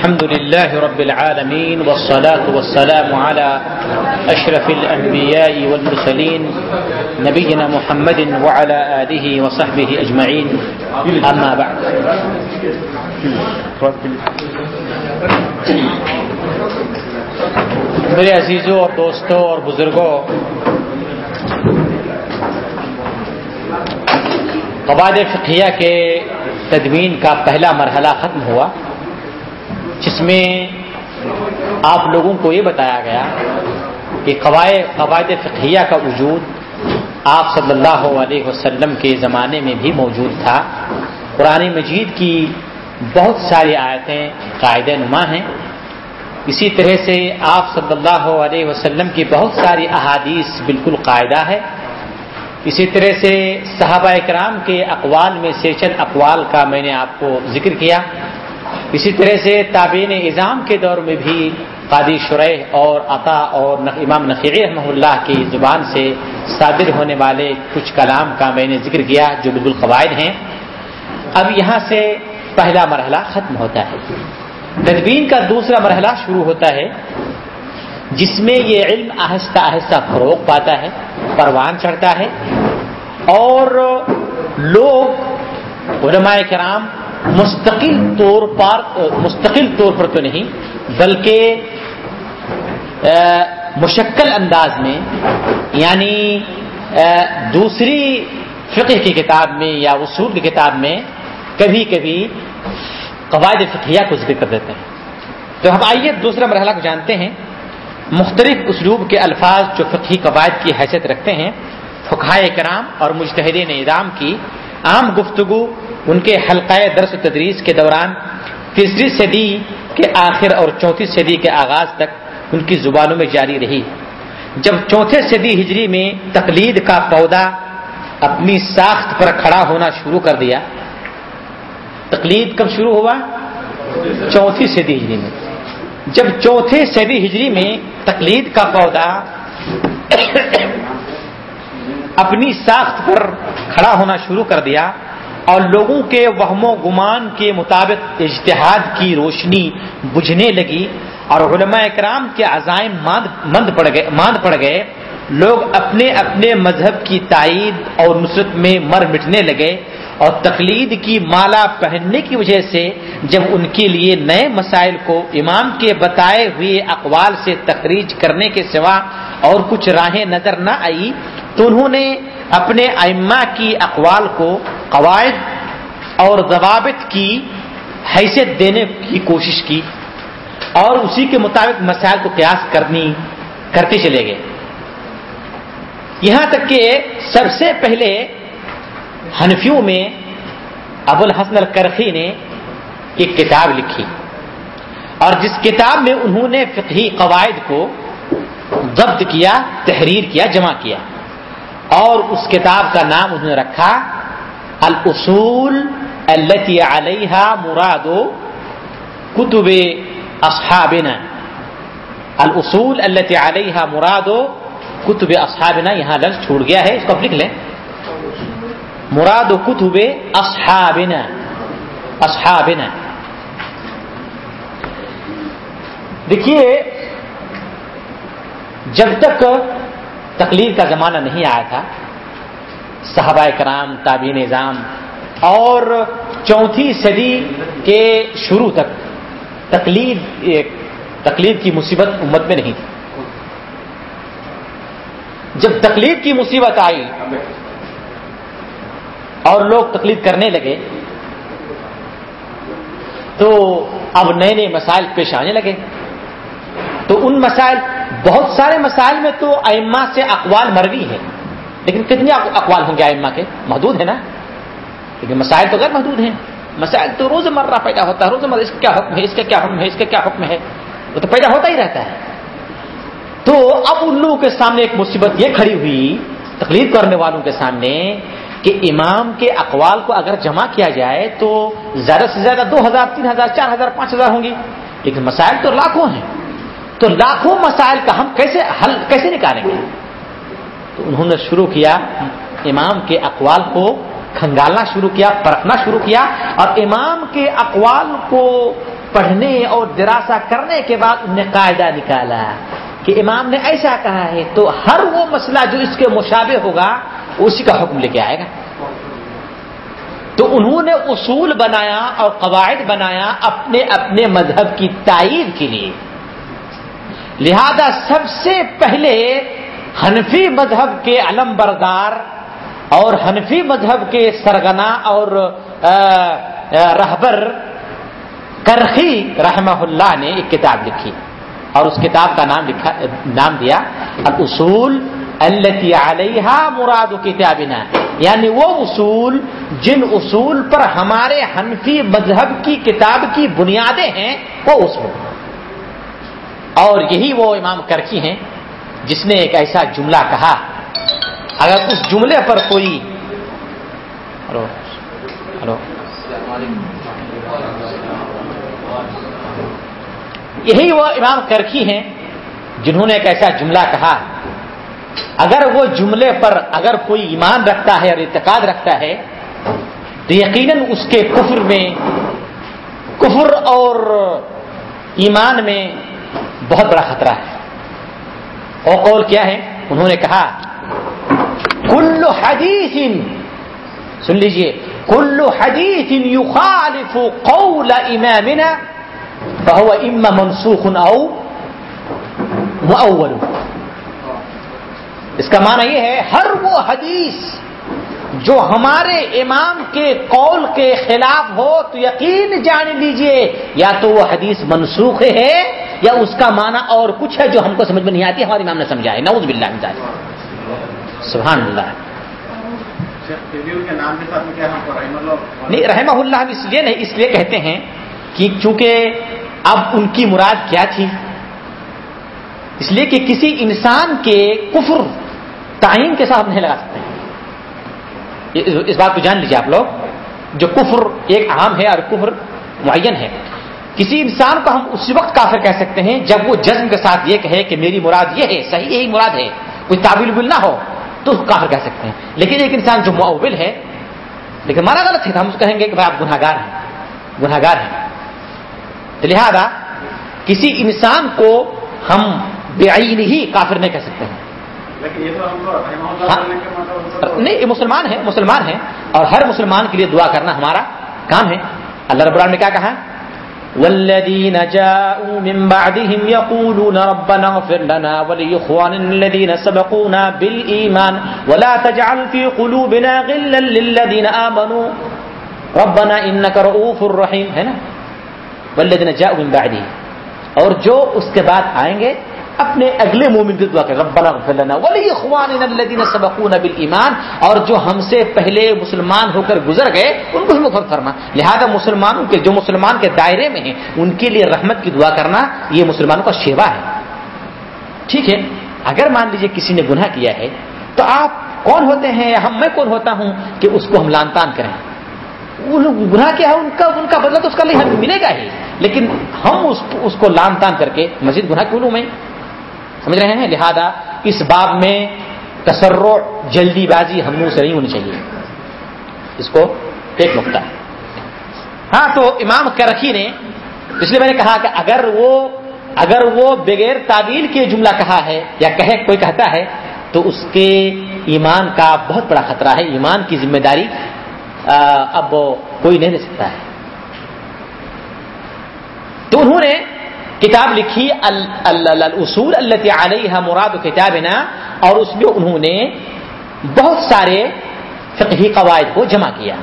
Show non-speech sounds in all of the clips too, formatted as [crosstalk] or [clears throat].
الحمد لله رب العالمين والصلاة والسلام على أشرف الأنبياء والمرسلين نبينا محمد وعلى آله وصحبه أجمعين. أما بعد. میرے عزیزوں اور دوستوں اور بزرگوں، قواعد فقیہ کے تدوین کا پہلا مرحلہ ختم ہوا۔ جس میں آپ لوگوں کو یہ بتایا گیا کہ قواعد قواعد فقیہ کا وجود آپ صلی اللہ علیہ وسلم کے زمانے میں بھی موجود تھا۔ قرآن مجید کی بہت ساری آیتیں قاعد نما ہیں۔ اسی طرح سے آپ صلی اللہ علیہ وسلم کی بہت ساری احادیث بالکل قاعدہ ہے۔ اسی طرح سے صحابہ کرام کے اقوال میں سے چند اقوال کا میں نے آپ کو ذکر کیا۔ اسی طرح سے تابعین اظام کے دور میں بھی قادی شرح اور عطا اور امام نقیر رحمہ اللہ کی زبان سے صادر ہونے والے کچھ کلام کا میں نے ذکر کیا جو بالکل قواعد ہیں۔ اب یہاں سے پہلا مرحلہ ختم ہوتا ہے۔ تدبین کا دوسرا مرحلہ شروع ہوتا ہے جس میں یہ علم آہستہ آہستہ فروغ پاتا ہے، پروان چڑھتا ہے اور لوگ علماء کرام مستقل طور پر مستقل طور پر تو نہیں، بلکہ مشکل انداز میں یعنی دوسری فقہ کی کتاب میں یا اصول کی کتاب میں کبھی کبھی قواعد فقیہ کو ذکر کر دیتے ہیں۔ تو ہم آئیے دوسرا مرحلہ کو جانتے ہیں۔ مختلف اسلوب کے الفاظ جو فقہی قواعد کی حیثیت رکھتے ہیں، فقہائے کرام اور مجتہدین نظام کی عام گفتگو ان کے حلقۂ درس و تدریس کے دوران تیسری صدی کے آخر اور چوتھی صدی کے آغاز تک ان کی زبانوں میں جاری رہی۔ جب چوتھے صدی ہجری میں تقلید کا پودا اپنی ساخت پر کھڑا ہونا شروع کر دیا، تقلید کب شروع ہوا؟ چوتھی صدی ہجری میں۔ جب چوتھے صدی ہجری میں تقلید کا پودا [coughs] اپنی ساخت پر کھڑا ہونا شروع کر دیا اور لوگوں کے وہم و گمان کے مطابق اجتہاد کی روشنی بجھنے لگی اور علماء اکرام کے عزائم مند پڑ گئے، ماند پڑ گئے۔ لوگ اپنے اپنے مذہب کی تائید اور نصرت میں مر مٹنے لگے اور تقلید کی مالا پہننے کی وجہ سے جب ان کے لیے نئے مسائل کو امام کے بتائے ہوئے اقوال سے تخریج کرنے کے سوا اور کچھ راہیں نظر نہ آئی تو انہوں نے اپنے ائمہ کی اقوال کو قواعد اور ضوابط کی حیثیت دینے کی کوشش کی اور اسی کے مطابق مسائل کو قیاس کرنی کرتے چلے گئے۔ یہاں تک کہ سب سے پہلے حنفیوں میں ابو الحسن الکرخی نے ایک کتاب لکھی اور جس کتاب میں انہوں نے فقہی قواعد کو ضبط کیا، تحریر کیا، جمع کیا۔ اور اس کتاب کا نام انہوں نے رکھا الاصول التي علیہ مراد کتب اصحابنا۔ الاصول التي علیہ مراد کتب اصحابنا، یہاں لفظ چھوڑ گیا ہے، اس کو لکھ لیں۔ مراد کتب اصحابنا اصحابنا۔ دیکھیے، جب تک تقلید کا زمانہ نہیں آیا تھا۔ صحابہ کرام تابع نظام اور چوتھی صدی کے شروع تک تقلید تقلید کی مصیبت امت میں نہیں تھی۔ جب تقلید کی مصیبت آئی اور لوگ تقلید کرنے لگے تو اب نئے نئے مسائل پیش آنے لگے۔ تو ان مسائل بہت سارے مسائل میں تو ائمہ سے اقوال مروی ہے لیکن کتنے اقوال ہوں گے ائمہ کے؟ محدود ہے نا؟ لیکن مسائل تو غیر محدود ہیں۔ مسائل تو روز مرہ پیدا ہوتا ہے۔ روز مرہ اس کا کیا حکم ہے؟ اس کا کیا حکم ہے؟ اس کا کیا حکم ہے؟ وہ تو پیدا ہوتا ہی رہتا ہے۔ تو اب ان لوگوں کے سامنے ایک مصیبت یہ کھڑی ہوئی تقلید کرنے والوں کے سامنے کہ امام کے اقوال کو اگر جمع کیا جائے تو زیادہ سے زیادہ دو ہزار، تین ہزار، چار ہزار، پانچ ہزار ہوں گی۔ لیکن مسائل تو لاکھوں ہیں۔ تو لاکھوں مسائل کا ہم کیسے حل کیسے نکالیں گے؟ تو انہوں نے شروع کیا امام کے اقوال کو کھنگالنا شروع کیا، پرکھنا شروع کیا اور امام کے اقوال کو پڑھنے اور دراسہ کرنے کے بعد انہیں قاعدہ نکالا کہ امام نے ایسا کہا ہے، تو ہر وہ مسئلہ جو اس کے مشابہ ہوگا، اسی کا حکم لے کے آئے گا۔ تو انہوں نے اصول بنایا اور قواعد بنایا اپنے اپنے مذہب کی تائید کے لیے۔ لہذا سب سے پہلے حنفی مذہب کے علم بردار اور حنفی مذہب کے سرگنا اور رہبر کرخی رحمہ اللہ نے ایک کتاب لکھی اور اس کتاب کا نام لکھا، نام دیا اصول التی علیہ مراد کتابنا یعنی وہ اصول جن اصول پر ہمارے حنفی مذہب کی کتاب کی بنیادیں ہیں، وہ اصول اور یہی وہ امام کرکی ہیں جس نے ایک ایسا جملہ کہا۔ اگر اس جملے پر کوئی ہلو ہلو۔ یہی وہ امام کرکی ہیں جنہوں نے ایک ایسا جملہ کہا۔ اگر وہ جملے پر اگر کوئی ایمان رکھتا ہے اور اعتقاد رکھتا ہے، تو یقیناً اس کے کفر میں، کفر اور ایمان میں بہت بڑا خطرہ ہے۔ اور قول کیا ہے؟ انہوں نے کہا، کل حدیث سن لیجیے، کل حدیث یخالف قول امامنا فهو اما منسوخ او مؤول. اس کا معنی یہ ہے، ہر وہ حدیث جو ہمارے امام کے قول کے خلاف ہو تو یقین جان لیجیے یا تو وہ حدیث منسوخ ہے یا اس کا معنی اور کچھ ہے جو ہم کو سمجھ میں نہیں آتی ہمارے امام نے سمجھا ہے۔ نوز باللہ سبحان اللہ۔ نہیں رحمہ اللہ اس لیے نہیں اس لیے کہتے ہیں کہ چونکہ اب ان کی مراد کیا تھی؟ اس لیے کہ کسی انسان کے کفر تعین کے ساتھ نہیں لگا سکتے۔ اس بات کو جان لیجیے آپ لوگ، جو کفر ایک عام ہے اور کفر معین ہے۔ کسی انسان کو ہم اسی وقت کافر کہہ سکتے ہیں جب وہ جزم کے ساتھ یہ کہے کہ میری مراد یہ ہے، صحیح یہی مراد ہے، کوئی تعبیل بل نہ ہو، تو کافر کہہ سکتے ہیں۔ لیکن ایک انسان جو معول ہے، لیکن مانا غلط ہے، تو ہم اس کہیں گے کہ بھائی آپ گناہ گار ہیں گناہ گار ہیں۔ تو لہذا کسی انسان کو ہم بے ہی کافر نہیں کہہ سکتے ہیں۔ نہیں یہ مسلمان ہے مسلمان ہے اور ہر مسلمان کے لیے دعا کرنا ہمارا کام ہے۔ اللہ رب العالمین نے کیا کہا؟ جاءوا من بعدهم يقولون ربنا اغفر لنا ولإخواننا الذين سبقونا بالإيمان ولا تجعل في قلوبنا غلا للذين آمنوا۔ ربنا إنك رؤوف ہے نا؟ جاءوا من بعدهم۔ اور جو اس کے بعد آئیں گے اپنے اگلے مومن کی دعا ربنا اغفر لنا ولی اخواننا الذين سبقونا بالایمان اور جو ہم سے پہلے مسلمان ہو کر گزر گئے ان کو مغفرت فرما۔ لہذا مسلمانوں کے جو مسلمان کے دائرے میں ہیں ان کے لیے رحمت کی دعا کرنا یہ مسلمانوں کا شیوا ہے۔ ٹھیک ہے؟ اگر مان لیجیے کسی نے گناہ کیا ہے تو آپ کون ہوتے ہیں یا ہم میں کون ہوتا ہوں کہ اس کو ہم لان تان کریں گناہ کیا ہے ان کا ان کا بدلہ تو اس کا لیے ملے گا ہی۔ لیکن ہم اس, اس کو لان تان کر کے مزید گناہ کیوں لوں میں؟ سمجھ رہے ہیں؟ لہذا اس باب میں تسرع، جلدی بازی ہم سے نہیں ہونی چاہیے۔ اس کو ایک نقطہ۔ ہاں تو امام کرخی نے اس لیے میں نے کہا کہ اگر وہ اگر وہ بغیر تعبیل کے جملہ کہا ہے یا کہے، کوئی کہتا ہے، تو اس کے ایمان کا بہت بڑا خطرہ ہے۔ ایمان کی ذمہ داری اب کوئی نہیں دے سکتا ہے۔ تو انہوں نے کتاب لکھی الاصول اللہ علیہ مراد کتابنا، اور اس میں انہوں نے بہت سارے فقہی قواعد کو جمع کیا۔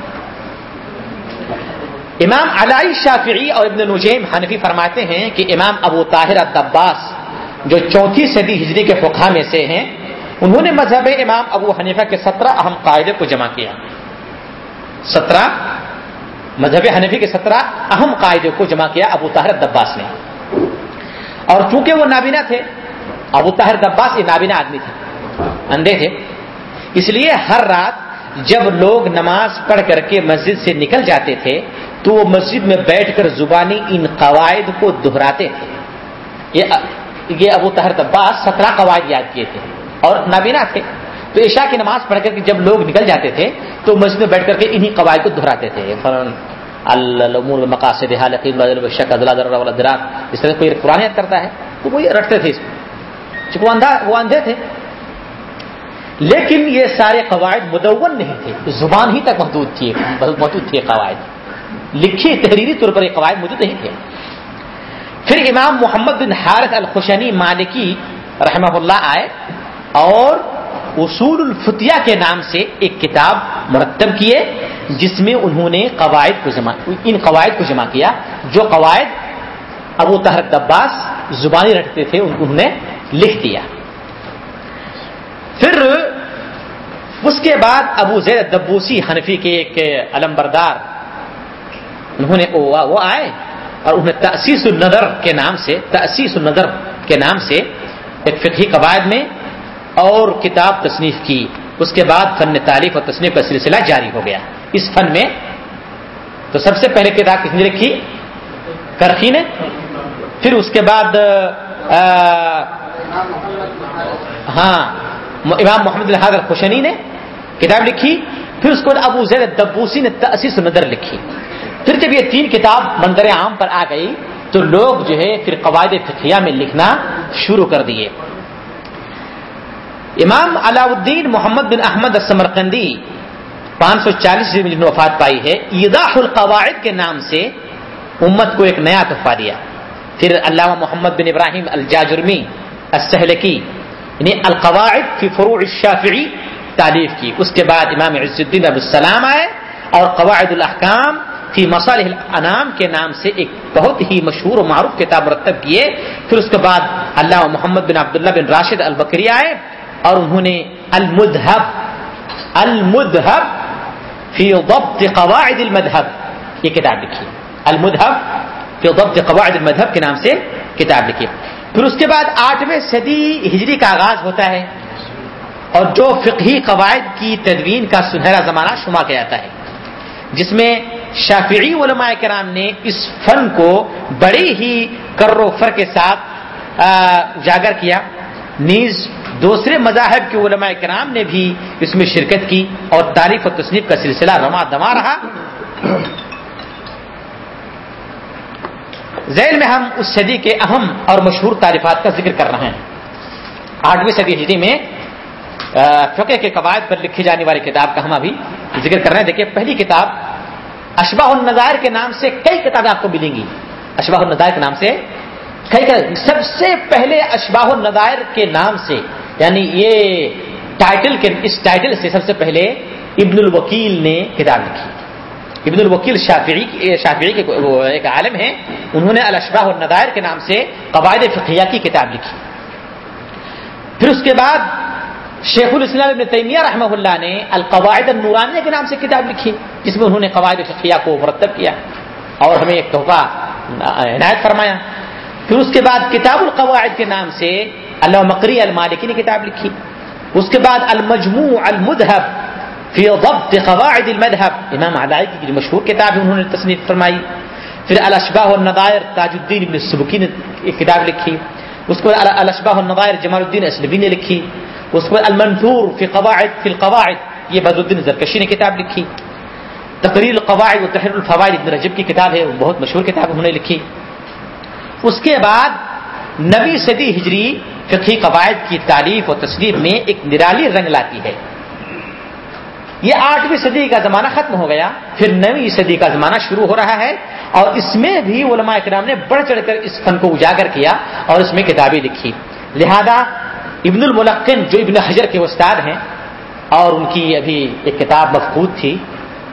امام علائی شافعی اور ابن نجیم حنفی فرماتے ہیں کہ امام ابو طاہر الدباس جو چوتھی صدی ہجری کے فقہ میں سے ہیں، انہوں نے مذہب امام ابو حنیفہ کے سترہ اہم قاعدے کو جمع کیا۔ سترہ؟ مذہب حنفی کے سترہ اہم قاعدے کو جمع کیا ابو طاہر الدباس نے۔ اور چونکہ وہ نابینا تھے، ابو طاہر دباس یہ نابینا آدمی تھے اندھے تھے اس لیے ہر رات جب لوگ نماز پڑھ کر کے مسجد سے نکل جاتے تھے، تو وہ مسجد میں بیٹھ کر زبانی ان قواعد کو دہراتے تھے۔ یہ ابو طاہر دباس سترہ قواعد یاد کیے تھے اور نابینا تھے۔ تو عشاء کی نماز پڑھ کر کے جب لوگ نکل جاتے تھے، تو مسجد میں بیٹھ کر کے انہی قواعد کو دہراتے تھے۔ المور مقاصد شک درات اس طرح کوئی قرآن یاد کرتا ہے تو وہ رٹتے تھے اس کو چونکہ وہ اندھے تھے۔ لیکن یہ سارے قواعد مدون نہیں تھے۔ زبان ہی تک محدود تھی محدود تھے قواعد۔ لکھی تحریری طور پر یہ قواعد موجود نہیں تھے۔ پھر امام محمد بن حارث الخشنی مالکی رحمہ اللہ آئے اور اصول الفتیہ کے نام سے ایک کتاب مرتب کیے جس میں انہوں نے قواعد کو جمع، ان قواعد کو جمع کیا۔ جو قواعد ابو تحرک دباس زبانی رکھتے تھے انہوں نے لکھ دیا۔ پھر اس کے بعد ابو زید دبوسی حنفی کے ایک علم بردار انہوں نے وہ آئے اور انہیں تاسیس النظر کے نام سے تاسیس النظر کے نام سے ایک فقہی قواعد میں اور کتاب تصنیف کی۔ اس کے بعد فن تعریف اور تصنیف کا سلسلہ جاری ہو گیا۔ اس فن میں تو سب سے پہلے کتاب کس نے لکھی؟ کرخی نے۔ پھر اس کے بعد ہاں امام محمد الحاظ الخشنی نے کتاب لکھی۔ پھر اس کو ابو زید دبوسی نے تاسیس نظر لکھی۔ پھر جب یہ تین کتاب منظر عام پر آ گئی تو لوگ جو ہے پھر قواعد فقیہ میں لکھنا شروع کر دیے۔ امام علاء الدین محمد بن احمد السمرقندی پانچ سو چالیس وفات پائی ہے، ایداح القواعد کے نام سے امت کو ایک نیا تحفہ دیا۔ پھر علامہ محمد بن ابراہیم الجاجرمی، السہلکی یعنی القواعد فی فروع الشافعی تعریف کی۔ اس کے بعد امام عز الدین ابو السلام آئے اور قواعد الاحکام فی مصالح الانام کے نام سے ایک بہت ہی مشہور و معروف کتاب مرتب کیے۔ پھر اس کے بعد اللہ محمد بن عبداللہ بن راشد البکری آئے۔ اور انہوں نے المدہب المدہب فی ضبط قواعد المذہب یہ کتاب لکھی۔ المدہب فی ضبط قواعد المذہب کے نام سے کتاب لکھی۔ پھر اس کے بعد آٹھویں صدی ہجری کا آغاز ہوتا ہے اور جو فقہی قواعد کی تدوین کا سنہرا زمانہ شما کیا جاتا ہے، جس میں شافعی علماء کرام نے اس فن کو بڑے ہی کر و فر کے ساتھ اجاگر کیا۔ نیز دوسرے مذاہب کے علماء کرام نے بھی اس میں شرکت کی اور تعریف و تصنیف کا سلسلہ رما دما رہا۔ ذیل میں ہم اس صدی کے اہم اور مشہور تعریفات کا ذکر کر رہے ہیں۔ آٹھویں صدی ہجری میں فقہ کے قواعد پر لکھی جانے والی کتاب کا ہم ابھی ذکر کر رہے ہیں۔ دیکھیے، پہلی کتاب اشباہ النظائر کے نام سے کئی کتابیں آپ کو ملیں گی۔ اشباہ النظائر کے نام سے سب سے پہلے اشباہ النظائر کے نام سے یعنی یہ ٹائٹل کے، اس ٹائٹل سے سب سے پہلے ابن الوکیل نے کتاب لکھی۔ ابن الوکیل شافعی شافعی کے ایک عالم ہیں، انہوں نے الشباہ النظائر کے نام سے قواعد فقیہ کی کتاب لکھی۔ پھر اس کے بعد شیخ الاسلام ابن تیمیہ رحمہ اللہ نے القواعد النورانیہ کے نام سے کتاب لکھی، جس میں انہوں نے قواعد فقیہ کو مرتب کیا اور ہمیں ایک تحفہ عنایت فرمایا۔ پھر اس کے بعد کتاب القواعد کے نام سے اللہ مکری المالکی نے کتاب لکھی۔ اس کے بعد المجموع المدہب فی ضبط قواعد المذہب امام علائی کی جو مشہور کتاب ہے، انہوں نے تصنیف فرمائی۔ پھر الاشباہ النظائر، تاج الدین ابن سبکی نے ایک کتاب لکھی۔ اس کو الاشباہ النظائر، جمال الدین اسلبی نے لکھی۔ اس کو المنثور فی قواعد، فی القواعد، یہ بد الدین زرکشی نے کتاب لکھی۔ تقریر القواعد و تحریر الفوائد ابن رجب کی کتاب ہے، وہ بہت مشہور کتاب انہوں نے لکھی۔ اس کے بعد نبی صدی ہجری، فقہی قواعد کی تعریف اور تصویر میں ایک نرالی رنگ لاتی ہے۔ یہ آٹھویں صدی کا زمانہ ختم ہو گیا، پھر نویں صدی کا زمانہ شروع ہو رہا ہے اور اس میں بھی علماء اکرام نے بڑھ چڑھ کر اس فن کو اجاگر کیا اور اس میں کتابیں لکھی۔ لہذا ابن الملقن، جو ابن حجر کے استاد ہیں، اور ان کی ابھی ایک کتاب مفقود تھی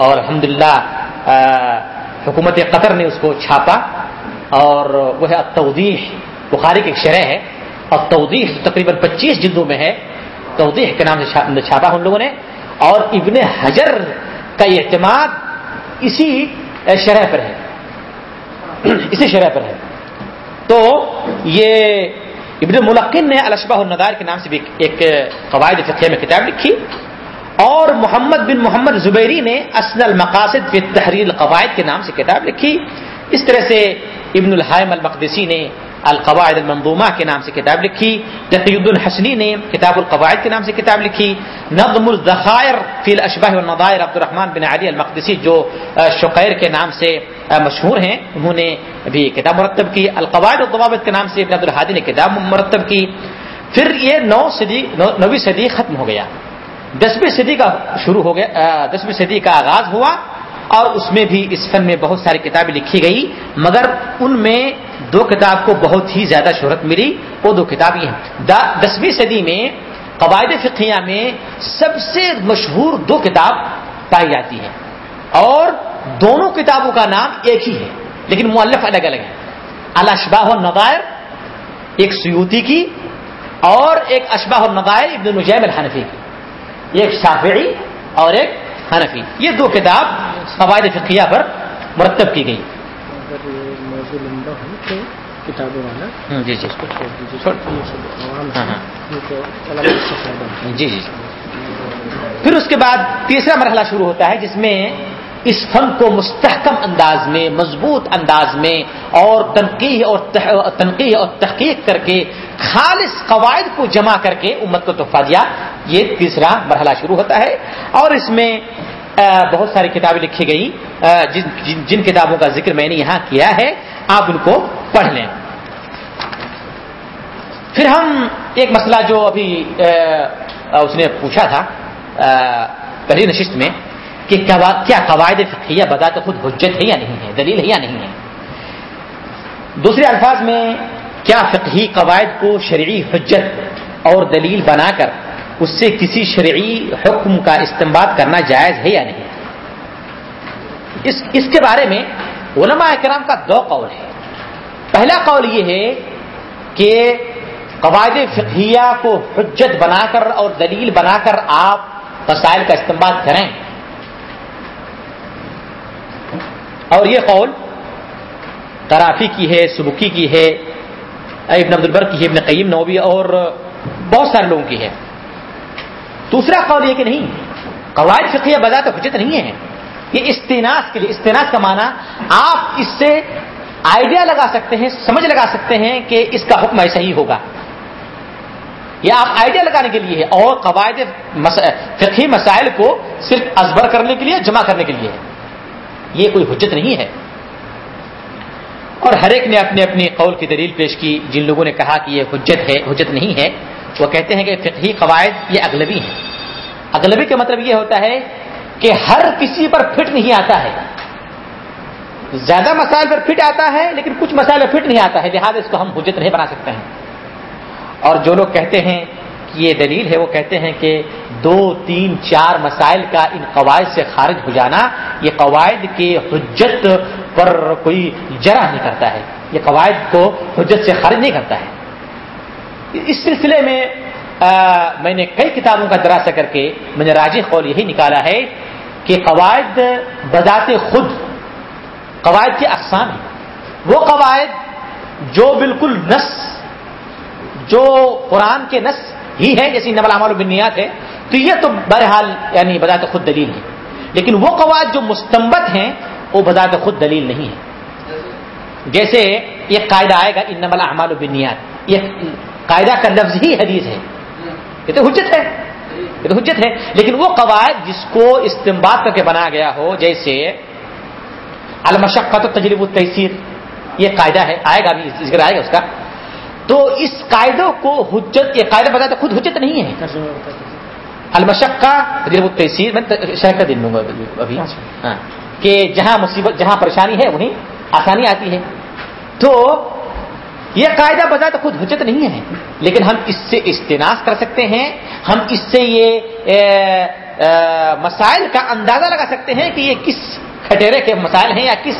اور الحمد حکومت قطر نے اس کو چھاپا۔ اور وہ ہے توضیح بخاری کی ایک شرح ہے. اور توضیح تقریباً پچیس جلدوں میں ہے. توضیح کے نام سے چھاپا ہم لوگوں نے. اور ابن حجر کا اعتماد اسی شرح پر ہے. [clears throat] اسی شرح پر ہے. تو یہ ابن ملقن نے الشبہ الندار کے نام سے بھی ایک قواعد فقہ میں کتاب لکھی. اور محمد بن محمد زبیری نے اسن المقاصد فی تحریر القواعد کے نام سے کتاب لکھی. اس طرح سے ابن الحائم المقدسی نے القواعد المنظومہ کے نام سے کتاب لکھی تقید الحسنی نے کتاب القواعد کے نام سے کتاب لکھی، نظم الذخائر فی الاشباح والنظائر عبد الرحمن بن علی المقدسی جو شقیر کے نام سے مشہور ہیں، انہوں نے بھی کتاب مرتب کی۔ القواعد الضوابط کے نام سے ابن عبد الحادی نے کتاب مرتب کی۔ پھر یہ نو صدی نویں صدی ختم ہو گیا۔ دسویں صدی کا شروع ہو گیا دسویں صدی کا آغاز ہوا۔ اور اس میں بھی اس فن میں بہت ساری کتابیں لکھی گئی، مگر ان میں دو کتاب کو بہت ہی زیادہ شہرت ملی، وہ دو کتاب یہ ہیں دسویں صدی میں قواعد فقیہ میں سب سے مشہور دو کتاب پائی جاتی ہے اور دونوں کتابوں کا نام ایک ہی ہے، لیکن مؤلف الگ الگ ہے الاشباہ النظائر، ایک سیوتی کی، اور ایک اشباہ النظائر ابن نجیم الحنفی کی۔ ایک شافعی اور ایک حنفی۔ یہ دو کتاب قواعد فقیہ پر مرتب کی گئی۔ جی جی جی جی۔ پھر اس کے بعد تیسرا مرحلہ شروع ہوتا ہے جس میں اس فن کو مستحکم انداز میں، مضبوط انداز میں اور تنقید اور تنقید اور تحقیق کر کے، خالص قواعد کو جمع کر کے امت کو تحفہ دیا۔ یہ تیسرا مرحلہ شروع ہوتا ہے۔ اور اس میں بہت ساری کتابیں لکھی گئی۔ جن جن کتابوں کا ذکر میں نے یہاں کیا ہے۔ آپ ان کو پڑھ لیں۔ پھر ہم ایک مسئلہ جو ابھی اس نے پوچھا تھا پہلی نشست میں۔ کہ کیا قواعد فقیہ بتا تو خود حجت ہے یا نہیں ہے؟ دلیل ہے یا نہیں ہے؟ دوسرے الفاظ میں کیا فقہی قواعد کو شرعی حجت اور دلیل بنا کر اس سے کسی شرعی حکم کا استعمال کرنا جائز ہے یا نہیں؟ اس اس کے بارے میں علماء کرام کا دو قول ہے پہلا قول یہ ہے کہ قواعد فقہیہ کو حجت بنا کر اور دلیل بنا کر آپ مسائل کا استعمال کریں۔ اور یہ قول ترافی کی ہے، سبکی کی ہے ابن عبد البر کی ہے، ابن قیم نوبی اور بہت سارے لوگوں کی ہے۔ دوسرا قول یہ کہ نہیں، قواعد فقیہ بذات تو حجت نہیں ہے۔ یہ استناس کے لیے، استناس کا معنی آپ اس سے آئیڈیا لگا سکتے ہیں، سمجھ لگا سکتے ہیں کہ اس کا حکم ایسا ہی ہوگا۔ یہ آپ آئیڈیا لگانے کے لیے ہے اور قواعد فقہی مسائل کو صرف ازبر کرنے کے لیے، جمع کرنے کے لیے ہے۔ یہ کوئی حجت نہیں ہے۔ اور ہر ایک نے اپنے اپنے قول کی دلیل پیش کی، جن لوگوں نے کہا کہ یہ حجت ہے، حجت نہیں ہے، وہ کہتے ہیں کہ فقہی قواعد یہ اغلبی ہیں۔ اغلبی کا مطلب یہ ہوتا ہے کہ ہر کسی پر فٹ نہیں آتا ہے۔ زیادہ مسائل پر فٹ آتا ہے، لیکن کچھ مسائل پر فٹ نہیں آتا ہے، لہٰذا اس کو ہم حجت نہیں بنا سکتے ہیں۔ اور جو لوگ کہتے ہیں یہ دلیل ہے وہ کہتے ہیں کہ دو تین چار مسائل کا ان قواعد سے خارج ہو جانا یہ قواعد کے حجت پر کوئی جرا نہیں کرتا ہے۔ یہ قواعد کو حجت سے خارج نہیں کرتا ہے۔ اس سلسلے میں آ, میں نے کئی کتابوں کا دراسہ کر کے میں نے راجی قول یہی نکالا ہے کہ قواعد بذات خود قواعد کے اقسام ہیں۔ وہ قواعد جو بالکل نس جو قرآن کے نس ہی ہے جیسی نمل عمال بنیاد ہے۔ تو یہ تو بہرحال یعنی بذات خود دلیل ہے۔ لیکن وہ قواعد جو مستمت ہیں، وہ بذات خود دلیل نہیں ہے۔ جیسے یہ قاعدہ آئے گا ان نمل احمال بنیاد یہ قاعدہ کا لفظ ہی حدیث ہے۔ یہ تو حجت ہے۔ یہ تو حجت ہے۔ لیکن وہ قواعد جس کو استعمال کر کے بنایا گیا ہو، جیسے المشقت و تجرب التحصیر یہ قاعدہ ہے، آئے گا بھی ذکر آئے گا اس کا۔ تو اس قاعدوں کو حجت یہ قاعدہ بتاتے خود حجت نہیں ہے۔ المشق کا تجرب التحصیر میں شہر کا دن لوں گا ابھی۔ ہاں۔ کہ جہاں مصیبت جہاں پریشانی ہے وہیں آسانی آتی ہے۔ تو یہ قاعدہ بتا تو خود حجت نہیں ہے۔ لیکن ہم اس سے استناس کر سکتے ہیں۔ ہم اس سے یہ مسائل کا اندازہ لگا سکتے ہیں کہ یہ کس کھٹیرے کے مسائل ہیں یا کس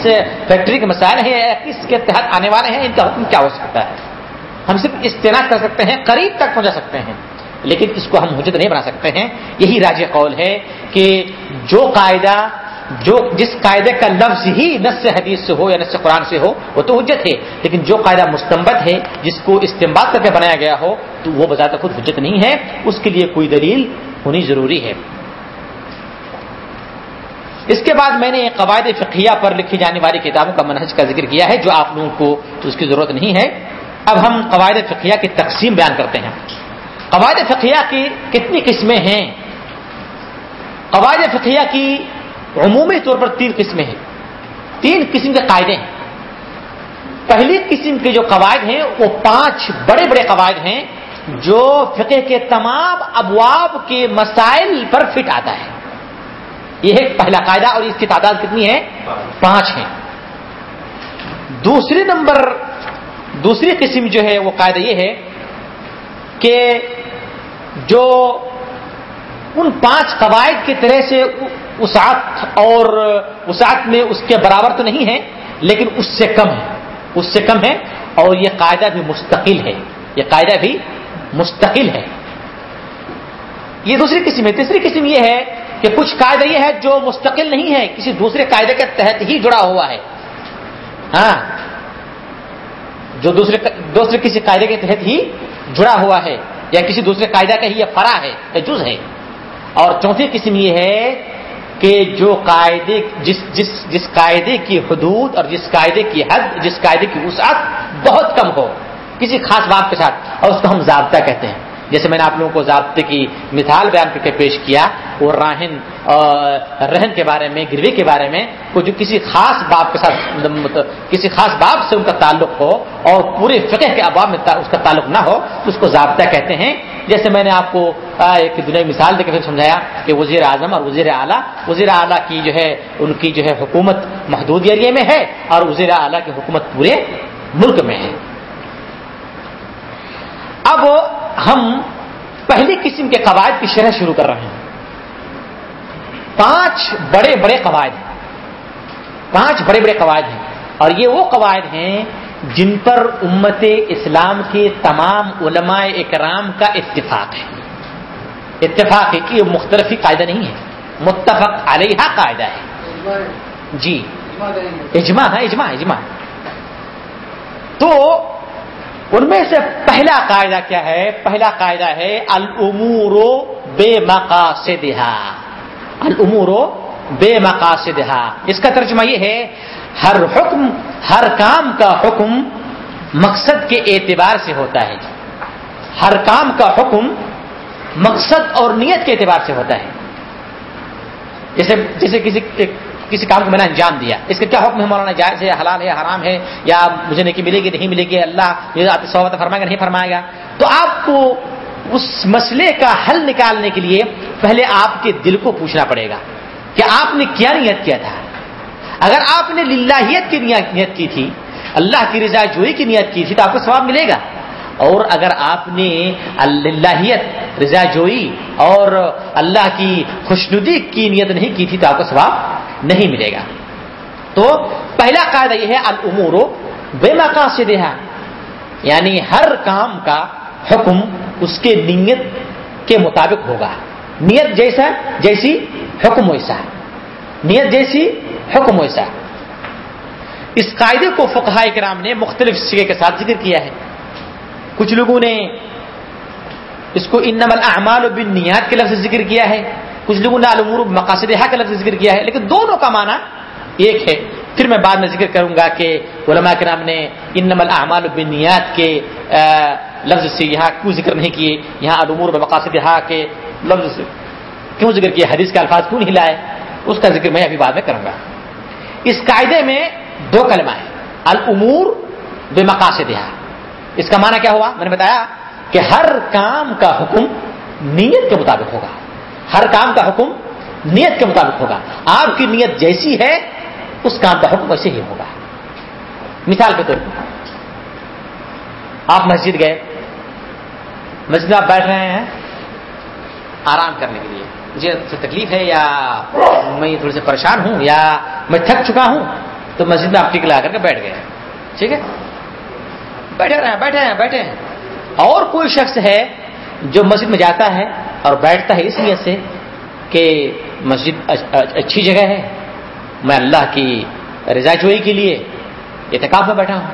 فیکٹری کے مسائل ہیں یا کس کے تحت آنے والے ہیں۔ ان کا حکم کیا ہو سکتا ہے؟ ہم صرف استناس کر سکتے ہیں، قریب تک پہنچا سکتے ہیں۔ لیکن اس کو ہم حجت نہیں بنا سکتے ہیں۔ یہی راج قول ہے کہ جو قاعدہ، جو جس قاعدے کا لفظ ہی نس حدیث سے ہو یا نس قرآن سے ہو، وہ تو حجت ہے۔ لیکن جو قاعدہ مستمت ہے، جس کو استعمال کر کے بنایا گیا ہو، تو وہ بذات خود حجت نہیں ہے۔ اس کے لیے کوئی دلیل ہونی ضروری ہے۔ اس کے بعد میں نے قواعد فقیہ پر لکھی جانے والی کتابوں کا منہج کا ذکر کیا ہے، جو آپ لوگوں کو اس کی ضرورت نہیں ہے۔ اب ہم قواعد فقیہ کی تقسیم بیان کرتے ہیں۔ قواعد فقیہ کی کتنی قسمیں ہیں؟ قواعد فقیہ کی عمومی طور پر تین قسمیں ہیں۔ تین قسم کے قاعدے ہیں۔ پہلی قسم کے جو قواعد ہیں، وہ پانچ بڑے بڑے قواعد ہیں جو فقہ کے تمام ابواب کے مسائل پر فٹ آتا ہے۔ یہ ہے پہلا قاعدہ اور اس کی تعداد کتنی ہے؟ پانچ ہیں۔ دوسری نمبر دوسری قسم جو ہے وہ قاعدہ یہ ہے کہ جو ان پانچ قواعد کی طرح سے وسعت اور وسعت میں اس کے برابر تو نہیں ہے، لیکن اس سے کم ہے، اس سے کم ہے اور یہ قاعدہ بھی مستقل ہے، یہ قاعدہ بھی مستقل ہے۔ یہ دوسری قسم ہے۔ تیسری قسم یہ ہے کہ کچھ قاعدہ یہ ہے جو مستقل نہیں ہے، کسی دوسرے قاعدے کے تحت ہی جڑا ہوا ہے۔ ہاں۔ جو دوسرے دوسرے کسی قاعدے کے تحت ہی جڑا ہوا ہے یا کسی دوسرے قاعدہ کا ہی یہ فرا ہے یا جز ہے۔ اور چوتھی قسم یہ ہے کہ جو قاعدے جس جس جس قاعدے کی حدود اور جس قاعدے کی حد، جس قاعدے کی وسعت بہت کم ہو، کسی خاص بات کے ساتھ، اور اس کو ہم ضابطہ کہتے ہیں۔ جیسے میں نے آپ لوگوں کو ضابطے کی مثال بیان کر کے پیش کیا، وہ راہن رہن کے بارے میں، گروی کے بارے میں کو جو کسی خاص باپ کے ساتھ مطلب- مطلب کسی خاص باپ سے ان کا تعلق ہو اور پورے فقہ کے اباب میں اس کا تعلق نہ ہو، تو اس کو ضابطہ کہتے ہیں۔ جیسے میں نے آپ کو ایک دنیا مثال دے کے پھر سمجھایا کہ وزیر اعظم اور وزیر اعلیٰ وزیر اعلیٰ کی جو ہے، ان کی جو ہے حکومت محدود ایریے میں ہے اور وزیر اعلیٰ کی حکومت پورے ملک میں ہے۔ اب ہم پہلی قسم کے قواعد کی شرح شروع کر رہے ہیں۔ پانچ بڑے بڑے قواعد ہیں۔ پانچ بڑے بڑے قواعد ہیں۔ اور یہ وہ قواعد ہیں جن پر امت اسلام کے تمام علماء اکرام کا اتفاق ہے۔ اتفاق ہے کہ یہ مختلف قاعدہ نہیں ہے۔ متفق علیہ قاعدہ ہے۔ جی۔ اجماع ہے اجماع اجماع۔ تو ان میں سے پہلا قاعدہ کیا ہے؟ پہلا قاعدہ ہے العمور بے مقاصدہ العمور بے مقاصدہ اس کا ترجمہ یہ ہے، ہر حکم، ہر کام کا حکم مقصد کے اعتبار سے ہوتا ہے۔ ہر کام کا حکم مقصد اور نیت کے اعتبار سے ہوتا ہے۔ جیسے جیسے کسی کسی کام کو میں نے انجام دیا۔ اس کا کیا حکم ہے؟ مولانا، جائز ہے، حلال ہے، حرام ہے؟ یا مجھے نہیں ملے گی، نہیں ملے گی؟ اللہ صحبت فرمائے گا، نہیں فرمائے گا۔ تو آپ کو اس مسئلے کا حل نکالنے کے لیے پہلے آپ کے دل کو پوچھنا پڑے گا کہ آپ نے کیا نیت کیا تھا۔ اگر آپ نے للہیت کی نیت کی تھی، اللہ کی رضا جوئی کی نیت کی تھی، تو آپ کو ثواب ملے گا۔ اور اگر آپ نے اللہیت رضا جوئی اور اللہ کی خوشنودی کی نیت نہیں کی تھی تو آپ کو ثواب نہیں ملے گا۔ تو پہلا قاعدہ یہ ہے العمور بے مقاصد یعنی ہر کام کا حکم اس کے نیت کے مطابق ہوگا۔ نیت جیسا، جیسی حکم ویسا۔ نیت جیسی، حکم ویسا۔ اس قاعدے کو فقہ کرام نے مختلف سگے کے ساتھ ذکر کیا ہے۔ کچھ لوگوں نے اس کو ان الاعمال بن نیات کے لفظ ذکر کیا ہے، کچھ لوگوں نے المور مقاصد کا لفظ ذکر کیا ہے، لیکن دونوں کا معنی ایک ہے۔ پھر میں بعد میں ذکر کروں گا کہ علماء کے نام نے ان الاعمال بن نیات کے لفظ سے یہاں کیوں ذکر نہیں کیے؟ یہاں المور مقاصد کے لفظ سے کیوں ذکر کیا؟ حدیث کے الفاظ کیوں نہیں لائے اس کا ذکر میں ابھی بعد میں کروں گا۔ اس قاعدے میں دو کلمہ ہے العمور بے مقاصد اس کا معنی کیا ہوا؟ میں نے بتایا کہ ہر کام کا حکم نیت کے مطابق ہوگا۔ ہر کام کا حکم نیت کے مطابق ہوگا۔ آپ کی نیت جیسی ہے، اس کام کا حکم ویسے ہی ہوگا۔ مثال کے طور پر، آپ مسجد گئے۔ مسجد میں آپ بیٹھ رہے ہیں آرام کرنے کے لیے۔ مجھے تکلیف ہے یا میں تھوڑے سے پریشان ہوں یا میں تھک چکا ہوں، تو مسجد میں آپ ٹک لا کر کے بیٹھ گئے۔ ٹھیک ہے؟ بیٹھے رہے بیٹھے ہیں بیٹھے ہیں اور کوئی شخص ہے جو مسجد میں جاتا ہے اور بیٹھتا ہے اس نیت سے کہ مسجد اچھی جگہ ہے، میں اللہ کی رضا جوئی کے لیے اعتکاف میں بیٹھا ہوں۔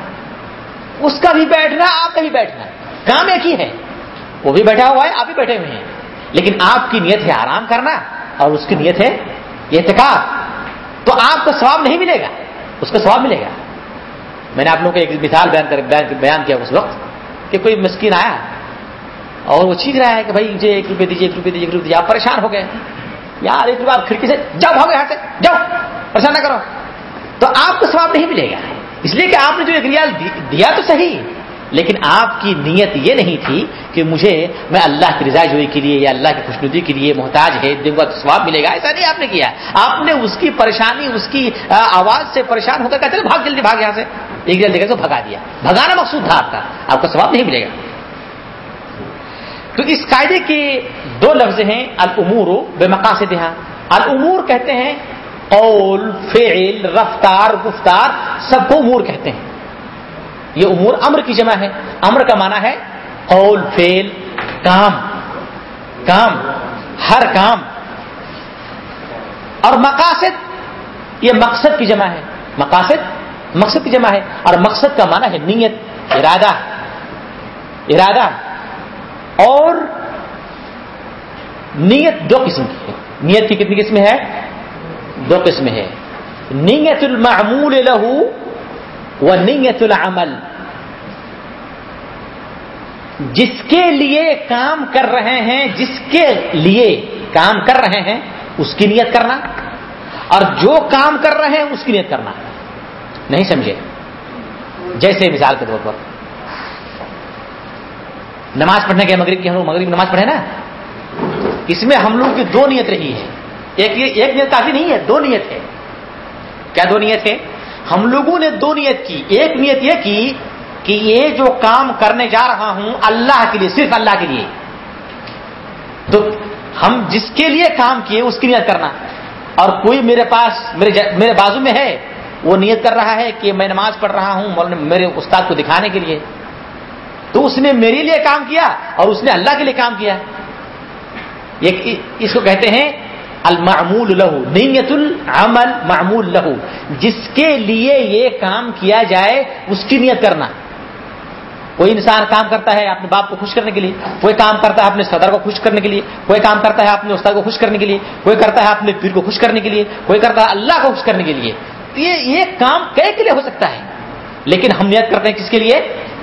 اس کا بھی بیٹھنا، آپ کا بھی بیٹھنا۔ کام ایک ہی ہے۔ وہ بھی بیٹھا ہوا ہے، آپ بھی بیٹھے ہوئے ہیں۔ لیکن آپ کی نیت ہے آرام کرنا اور اس کی نیت ہے احتکاب تو آپ کو ثواب نہیں ملے گا، اس کو ثواب ملے گا۔ میں نے آپ لوگوں کو ایک مثال بیان کر بیان کیا اس وقت کہ کوئی مسکین آیا اور وہ چیخ رہا ہے کہ بھائی مجھے ایک روپے دیجیے ایک روپے دیجیے ایک روپے آپ پریشان ہو گئے۔ یار، ایک روپے آپ کھڑکی سے جاؤ بھاگے یہاں سے۔ جاؤ، پریشان نہ کرو۔ تو آپ کو ثواب نہیں ملے گا۔ اس لیے کہ آپ نے جو ایک ریال دیا تو صحیح، لیکن آپ کی نیت یہ نہیں تھی کہ مجھے میں اللہ کی رضا جوئی کے لیے یا اللہ کی خوشنودی کے لیے محتاج ہے دوں گا تو سواب ملے گا۔ ایسا نہیں آپ نے کیا۔ آپ نے اس کی پریشانی، اس کی آواز سے پریشان ہو کر کہتے بھاگ جلدی، بھاگ یہاں سے۔ ایک جلدی دیکھا تو بھگا دیا۔ بھگانا مقصود تھا آپ کا، آپ کو ثواب نہیں ملے گا۔ تو اس قاعدے کے دو لفظ ہیں العمور بے مقاصد یہاں العمور کہتے ہیں قول، فعل، رفتار، گفتار، سب کو امور کہتے ہیں۔ یہ امور امر کی جمع ہے۔ امر کا معنی ہے قول فیل کام۔ کام، ہر کام۔ اور مقاصد، یہ مقصد کی جمع ہے۔ مقاصد مقصد کی جمع ہے اور مقصد کا معنی ہے نیت، ارادہ ارادہ۔ اور نیت دو قسم کی ہے۔ نیت کی کتنی قسم ہے دو قسم ہے نیت المعمول لہو وہ نیت العمل۔ جس کے لیے کام کر رہے ہیں، جس کے لیے کام کر رہے ہیں، اس کی نیت کرنا۔ اور جو کام کر رہے ہیں، اس کی نیت کرنا۔ نہیں سمجھے۔ جیسے مثال کے طور پر۔ نماز پڑھنے کے مغرب کی ہم لوگ مغرب نماز پڑھے نا۔ اس میں ہم لوگ کی دو نیت رہی ہے۔ ایک ایک نیت کافی نہیں ہے، دو نیت ہے۔ کیا دو نیت ہے؟ ہم لوگوں نے دو نیت کی۔ ایک نیت یہ کی کہ یہ جو کام کرنے جا رہا ہوں اللہ کے لیے، صرف اللہ کے لیے۔ تو ہم جس کے لیے کام کیے، اس کی نیت کرنا۔ اور کوئی میرے پاس، میرے میرے بازو میں ہے وہ نیت کر رہا ہے کہ میں نماز پڑھ رہا ہوں میرے استاد کو دکھانے کے لیے۔ تو اس نے میرے لیے کام کیا اور اس نے اللہ کے لیے کام کیا۔ اس کو کہتے ہیں المعمول لہو نیت العمل معمول لہو جس کے لیے یہ کام کیا جائے، اس کی نیت کرنا۔ کوئی انسان کام کرتا ہے اپنے باپ کو خوش کرنے کے لیے، کوئی کام کرتا ہے اپنے صدر کو خوش کرنے کے لیے، کوئی کام کرتا ہے اپنے استاد کو خوش کرنے کے لیے، کوئی کرتا ہے اپنے پیر کو خوش کرنے کے لیے، کوئی کرتا ہے اللہ کو خوش کرنے کے لیے۔ یہ یہ کام کئی کے لیے ہو سکتا ہے؟ لیکن ہم نیت کرتے ہیں کس کے لیے؟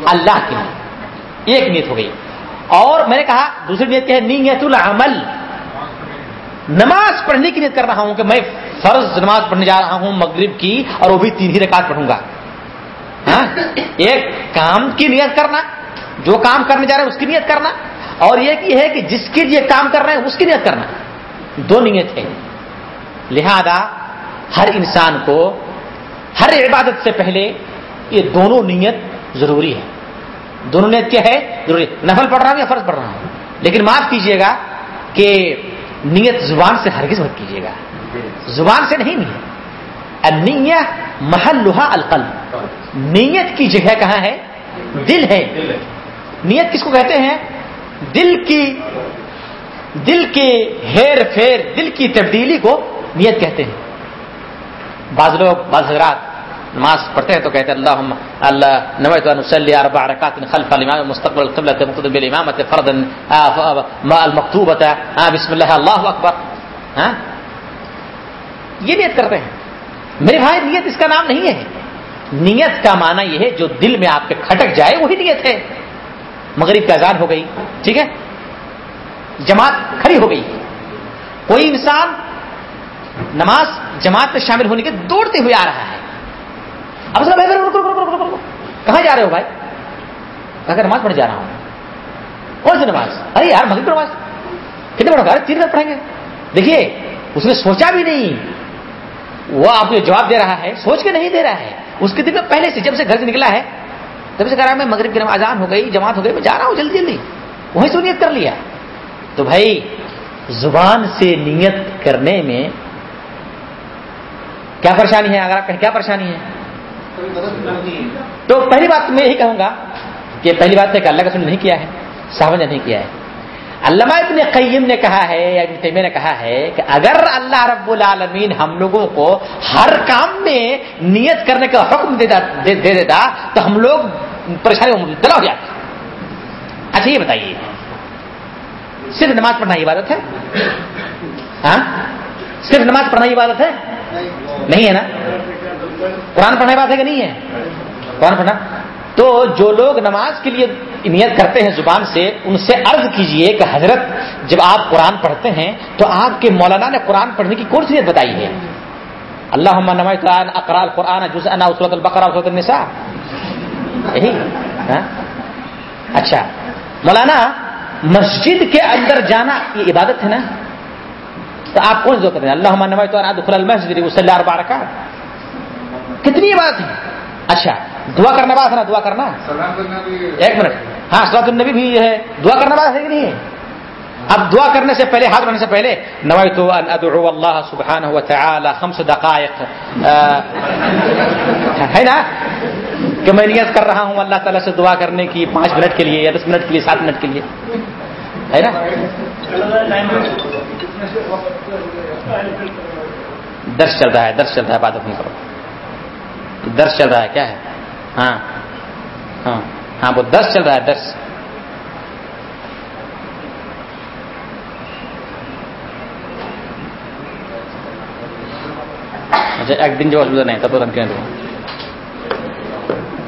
اللہ کے لیے۔ ایک نیت ہو گئی۔ اور میں نے کہا، دوسری نیت کیا ہے؟ نیت العمل نماز پڑھنے کی نیت کر رہا ہوں کہ میں فرض نماز پڑھنے جا رہا ہوں مغرب کی اور وہ بھی تین ہی رکعت پڑھوں گا۔ ہاں؟ ایک کام کی نیت کرنا، جو کام کرنے جا رہے ہیں اس کی نیت کرنا، اور ایک یہ ہے کہ جس کے لیے کام کر رہے ہیں اس کی نیت کرنا۔ دو نیت ہے لہذا ہر انسان کو ہر عبادت سے پہلے یہ دونوں نیت ضروری ہے۔ دونوں نیت کیا ہے؟ ضروری۔ نفل پڑھ رہا ہوں یا فرض پڑھ رہا ہوں؟ لیکن معاف کیجیے گا کہ نیت زبان سے ہرگز مت کیجیے گا۔ زبان سے نہیں نیت محل لوہا القل نیت کی جگہ کہاں ہے؟ دل ہے۔ نیت کس کو کہتے ہیں؟ دل کی دل کی ہیر پھیر دل کی تبدیلی کو نیت کہتے ہیں۔ بعض لوگ، بعض حضرات نماز پڑھتے ہیں تو کہتے ہیں اللہ اللہ، نویت نصلی اربع رکعات خلف الامام، مستقبل القبلة مقتد بالامامة فرضا المكتوبة بسم اللہ اللہ اکبر۔ ہاں یہ نیت کرتے ہیں۔ میرے بھائی، نیت اس کا نام نہیں ہے۔ نیت کا معنی یہ ہے، جو دل میں آپ کے کھٹک جائے، وہی نیت ہے۔ مغرب کی آزاد ہو گئی، ٹھیک ہے؟ جماعت کھڑی ہو گئی۔ کوئی انسان نماز جماعت میں شامل ہونے کے دوڑتے ہوئے آ رہا ہے۔ اب بھائی کہاں جا رہے ہو بھائی؟ اگر نماز پڑھنے جا رہا ہوں۔ کون سی نماز؟ ارے یار مغرب نماز۔ کتنے پڑھو گے تین پڑھیں گے۔ دیکھیے، اس نے سوچا بھی نہیں۔ وہ آپ کو جواب دے رہا ہے، سوچ کے نہیں دے رہا ہے۔ اس کے دل میں پہلے سے جب سے گھر سے نکلا ہے، تب سے کہہ رہا میں مغرب کی نماز ہو گئی، جماعت ہو گئی، میں جا رہا ہوں جلدی جلدی۔ وہیں سے نیت کر لیا۔ تو بھائی، زبان سے نیت کرنے میں کیا پریشانی ہے؟ اگر آپ کہیں کیا پریشانی ہے؟ تو پہلی بات میں یہی کہوں گا کہ پہلی بات ہے کہ اللہ کا سن نہیں کیا ہے، صاحب نے نہیں کیا ہے۔ علامہ ابن قیم نے کہا ہے، یا ابن تیمیہ نے کہا ہے کہ اگر اللہ رب العالمین ہم لوگوں کو ہر کام میں نیت کرنے کا حکم دے دیتا تو ہم لوگ پریشانی میں مبتلا ہو جاتے۔ اچھا یہ بتائیے۔ صرف نماز پڑھنا عبادت ہے؟ ہاں؟ صرف نماز پڑھنا عبادت ہے؟ نہیں ہے نا؟ قرآن پڑھنے بات ہے کہ نہیں ہے؟ قرآن پڑھنا۔ تو جو لوگ نماز کے لیے نیت کرتے ہیں زبان سے، ان سے عرض کیجیے کہ حضرت، جب آپ قرآن پڑھتے ہیں، تو آپ کے مولانا نے قرآن پڑھنے کی کون سی نیت بتائی ہے؟ اللہ اقرال قرآن اسرت البقرا اسرت النساء۔ یہی؟ ہاں؟ اچھا۔ مولانا، مسجد کے اندر جانا یہ عبادت ہے نا؟ تو آپ کون سی کرتے ہیں؟ اللہ نماز دخل المسجد وسلم اربع رکعات۔ کتنی عبادت ہے اچھا دعا کرنے بعد ہے نا؟ دعا کرنا۔ ایک منٹ۔ ہاں سلاد النبی بھی ہے۔ دعا کرنے بعد ہے کہ نہیں ہے؟ اب دعا کرنے سے پہلے ہاتھ بڑھنے سے پہلے نوائی تو ادعو اللہ سبحانہ و تعالی خمس دقائق۔ ہے نا؟ کہ میں نیت کر رہا ہوں اللہ تعالیٰ سے دعا کرنے کی پانچ منٹ کے لیے یا دس منٹ کے لیے سات منٹ کے لیے۔ ہے نا؟ درس چل رہا ہے، درس چل رہا ہے بات اپنی کرو۔ درس چل رہا ہے، کیا ہے؟ ہاں۔ ہاں۔ ہاں وہ درس چل رہا ہے، درس۔ اچھا ایک دن جو اسبدہ نہیں، تب تو رنگ دوں؟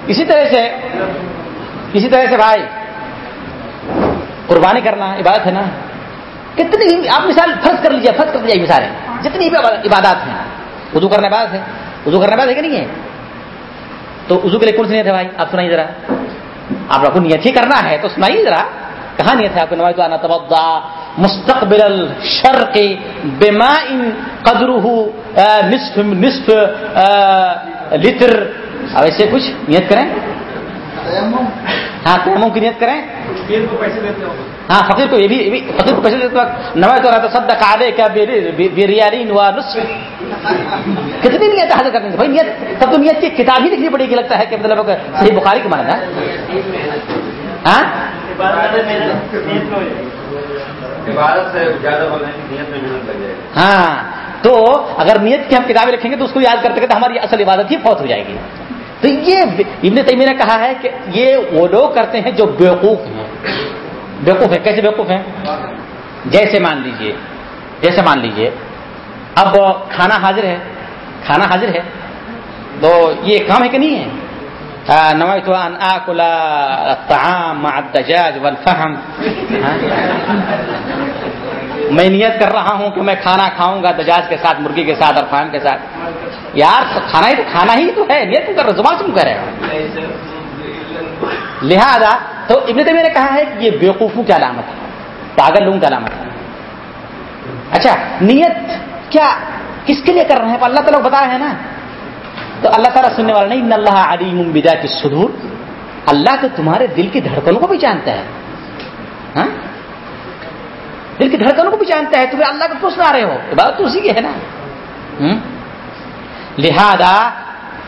اسی طرح سے، اسی طرح سے بھائی، قربانی کرنا عبادت ہے نا؟ کتنی آپ مثال فرض کر لیجیے فرض کر لیجیے مثالیں۔ جتنی بھی عبادات ہیں۔ وضو کرنے بعد ہے۔ وضو کرنے بعد ہے کہ نہیں ہے؟ تو وضو کے لیے کون سی نیت ہے بھائی؟ آپ سنائیے ذرا۔ آپ کو نیت ہی کرنا ہے تو سنائیے ذرا۔ کہاں نیت ہے آپ کو؟ نواز تو آنا تبدا مستقبل الشرق بما ان قدر نصف نصف لتر اب ایسے کچھ نیت کریں۔ ہاں تیمم کی نیت کریں؟ ہاں فقیر کو یہ بھی فقیر کو پیسے دیتے وقت نواز تو رہا سب کالے کیا بیریالین و نصف۔ کتنی نیت حاصل کرنی بھائی نیت تب تو نیت کی کتاب ہی لکھنی پڑے گی لگتا ہے کہ مطلب صحیح بخاری کے مانا ہاں؟ ہاں؟ تو اگر نیت کی ہم کتابیں لکھیں گے تو اس کو یاد کرتے تو ہماری اصل عبادت ہی فوت ہو جائے گی۔ تو یہ ابن تیمیہ نے کہا ہے کہ یہ وہ لوگ کرتے ہیں جو بیوقوف ہیں۔ بیوقوف ہے کیسے بیوقوف ہیں؟ جیسے مان لیجیے، جیسے مان لیجیے۔ اب کھانا حاضر ہے۔ کھانا حاضر ہے۔ تو یہ کام ہے کہ نہیں ہے؟ نوائت ان آکل الطعام مع الدجاج والفحم۔ ہاں؟ میں نیت کر رہا ہوں کہ میں کھانا کھاؤں گا دجاج کے ساتھ، مرغی کے ساتھ اور فہم کے ساتھ۔ یار کھانا ہی تو کھانا ہی تو ہے نیت کر رہے زبان کیوں کر رہے لہذا تو ابن تیمیہ نے کہا ہے کہ یہ بیوقوفوں کی علامت ہے پاگل لوگوں کی علامت ہے۔ اچھا نیت کیا کس کے لیے کر رہے ہیں؟ اللہ تعالیٰ بتایا ہے نا۔ تو اللہ تعالیٰ سننے والا نہیں اللہ علیم بدا کی سدور اللہ تو تمہارے دل کی دھڑکنوں کو بھی جانتا ہے۔ ہاں؟ دل کی دھڑکنوں کو بھی جانتا ہے تمہیں اللہ کو کیوں سنا رہے ہو۔ بات تو اسی کی ہے نا۔ لہذا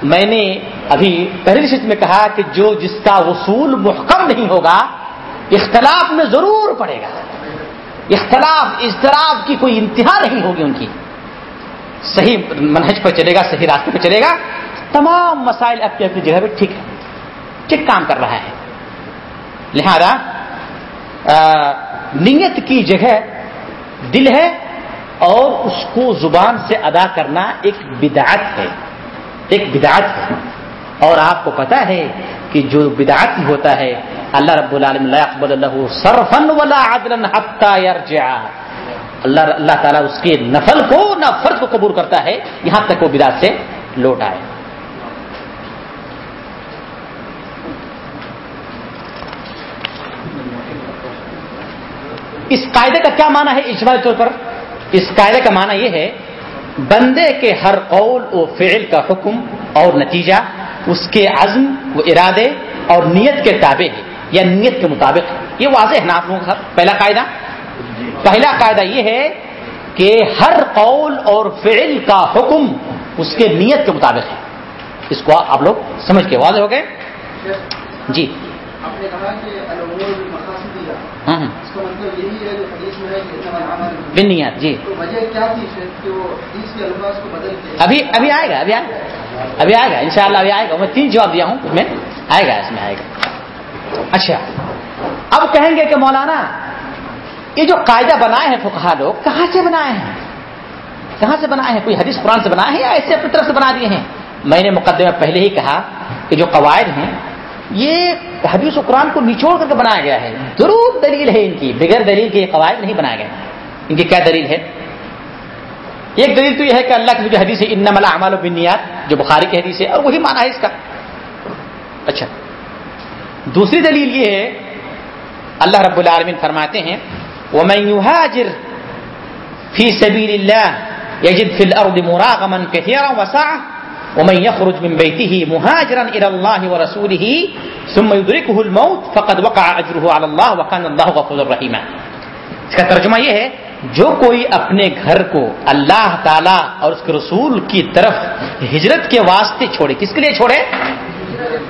میں نے ابھی پہلی شفت میں کہا کہ جو جس کا وصول محکم نہیں ہوگا، اختلاف میں ضرور پڑے گا۔ اختلاف، اضطراب کی کوئی انتہا نہیں ہوگی ان کی۔ صحیح منہج پر چلے گا، صحیح راستے پہ چلے گا۔ تمام مسائل اپنی اپنی جگہ پہ ٹھیک ہے ٹھیک کام کر رہا ہے۔ لہذا نیت کی جگہ دل ہے اور اس کو زبان سے ادا کرنا ایک بدعت ہے، ایک بدعت ہے۔ اور آپ کو پتا ہے کہ جو بدعت ہوتا ہے، اللہ رب العالم لا يقبل اللہ صرفا ولا عدلا حتى يرجع۔ اللہ اللہ تعالیٰ اس کے نفل کو، نہ فرض کو قبول کرتا ہے، یہاں تک وہ بدعت سے لوٹ آئے۔ اس قاعدے کا کیا معنی ہے اجماعی طور پر؟ اس قاعدے کا معنی یہ ہے، بندے کے ہر قول و فعل کا حکم اور نتیجہ، اس کے عزم و ارادے اور نیت کے تابع ہے، یا نیت کے مطابق یہ واضح ہے نا آپ لوگوں کا پہلا قاعدہ۔ پہلا قاعدہ یہ ہے کہ ہر قول اور فعل کا حکم اس کے نیت کے مطابق ہے۔ اس کو آپ لوگ سمجھ کے واضح ہو گئے؟ جی۔ بنیاد جی۔ ابھی ابھی آئے گا ابھی آئے گا۔ ابھی آئے گا ان شاء اللہ ابھی آئے گا۔ میں تین جواب دیا ہوں اس میں آئے گا اس میں آئے گا۔ اچھا۔ اب کہیں گے کہ مولانا یہ جو قاعدہ بنائے ہیں فکہ لوگ کہاں سے بنائے ہیں؟ کہاں سے بنائے ہیں؟ کوئی حدیث قرآن سے بنائے ہیں یا ایسے اپنی طرف سے بنا دیے ہیں؟ میں نے مقدمہ پہلے ہی کہا کے جو قواعد ہیں یہ حدیث و قرآن کو نچوڑ کر کے بنایا گیا ہے۔ ضرور دلیل ہے ان کی، بغیر دلیل کے یہ قواعد نہیں بنایا گیا۔ ان کی کیا دلیل ہے؟ ایک دلیل تو یہ ہے کہ اللہ کی جو حدیث ہے ان ملا اعمال و بنیاد جو بخاری کی حدیث ہے، اور وہی مانا ہے اس کا۔ اچھا۔ دوسری دلیل یہ ہے، اللہ رب العالمین فرماتے ہیں، ومن يهاجر في سبيل الله يجد في الأرض مراغما كثيرا وسعة ومن يخرج من بيته مهاجرا إلى الله ورسوله ثم يدركه الموت فقد وقع أجره على الله وكان الله غفور رحيما. اس کا ترجمہ یہ ہے، جو کوئی اپنے گھر کو اللہ تعالی اور اس کے رسول کی طرف ہجرت کے واسطے چھوڑے، کس کے لیے چھوڑے؟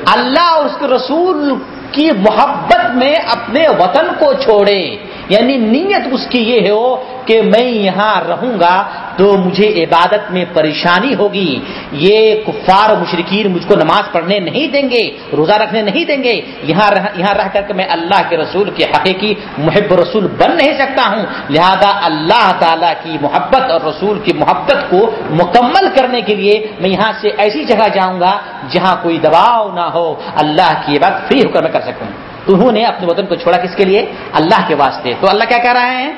اللہ اور اس کے رسول کی محبت میں اپنے وطن کو چھوڑے۔ یعنی نیت اس کی یہ ہو کہ میں یہاں رہوں گا تو مجھے عبادت میں پریشانی ہوگی۔ یہ کفار و مشرقین مجھ کو نماز پڑھنے نہیں دیں گے، روزہ رکھنے نہیں دیں گے۔ یہاں رہ یہاں رہ کر کے میں اللہ کے رسول کے حقیقی محب رسول بن نہیں سکتا ہوں۔ لہذا اللہ تعالیٰ کی محبت اور رسول کی محبت کو مکمل کرنے کے لیے میں یہاں سے ایسی جگہ جاؤں گا جہاں کوئی دباؤ نہ ہو۔ اللہ کی بات فری ہو کر میں کر سکوں۔ انہوں نے اپنے وطن کو چھوڑا کس کے لیے؟ اللہ کے واسطے۔ تو اللہ کیا کہہ رہا ہے؟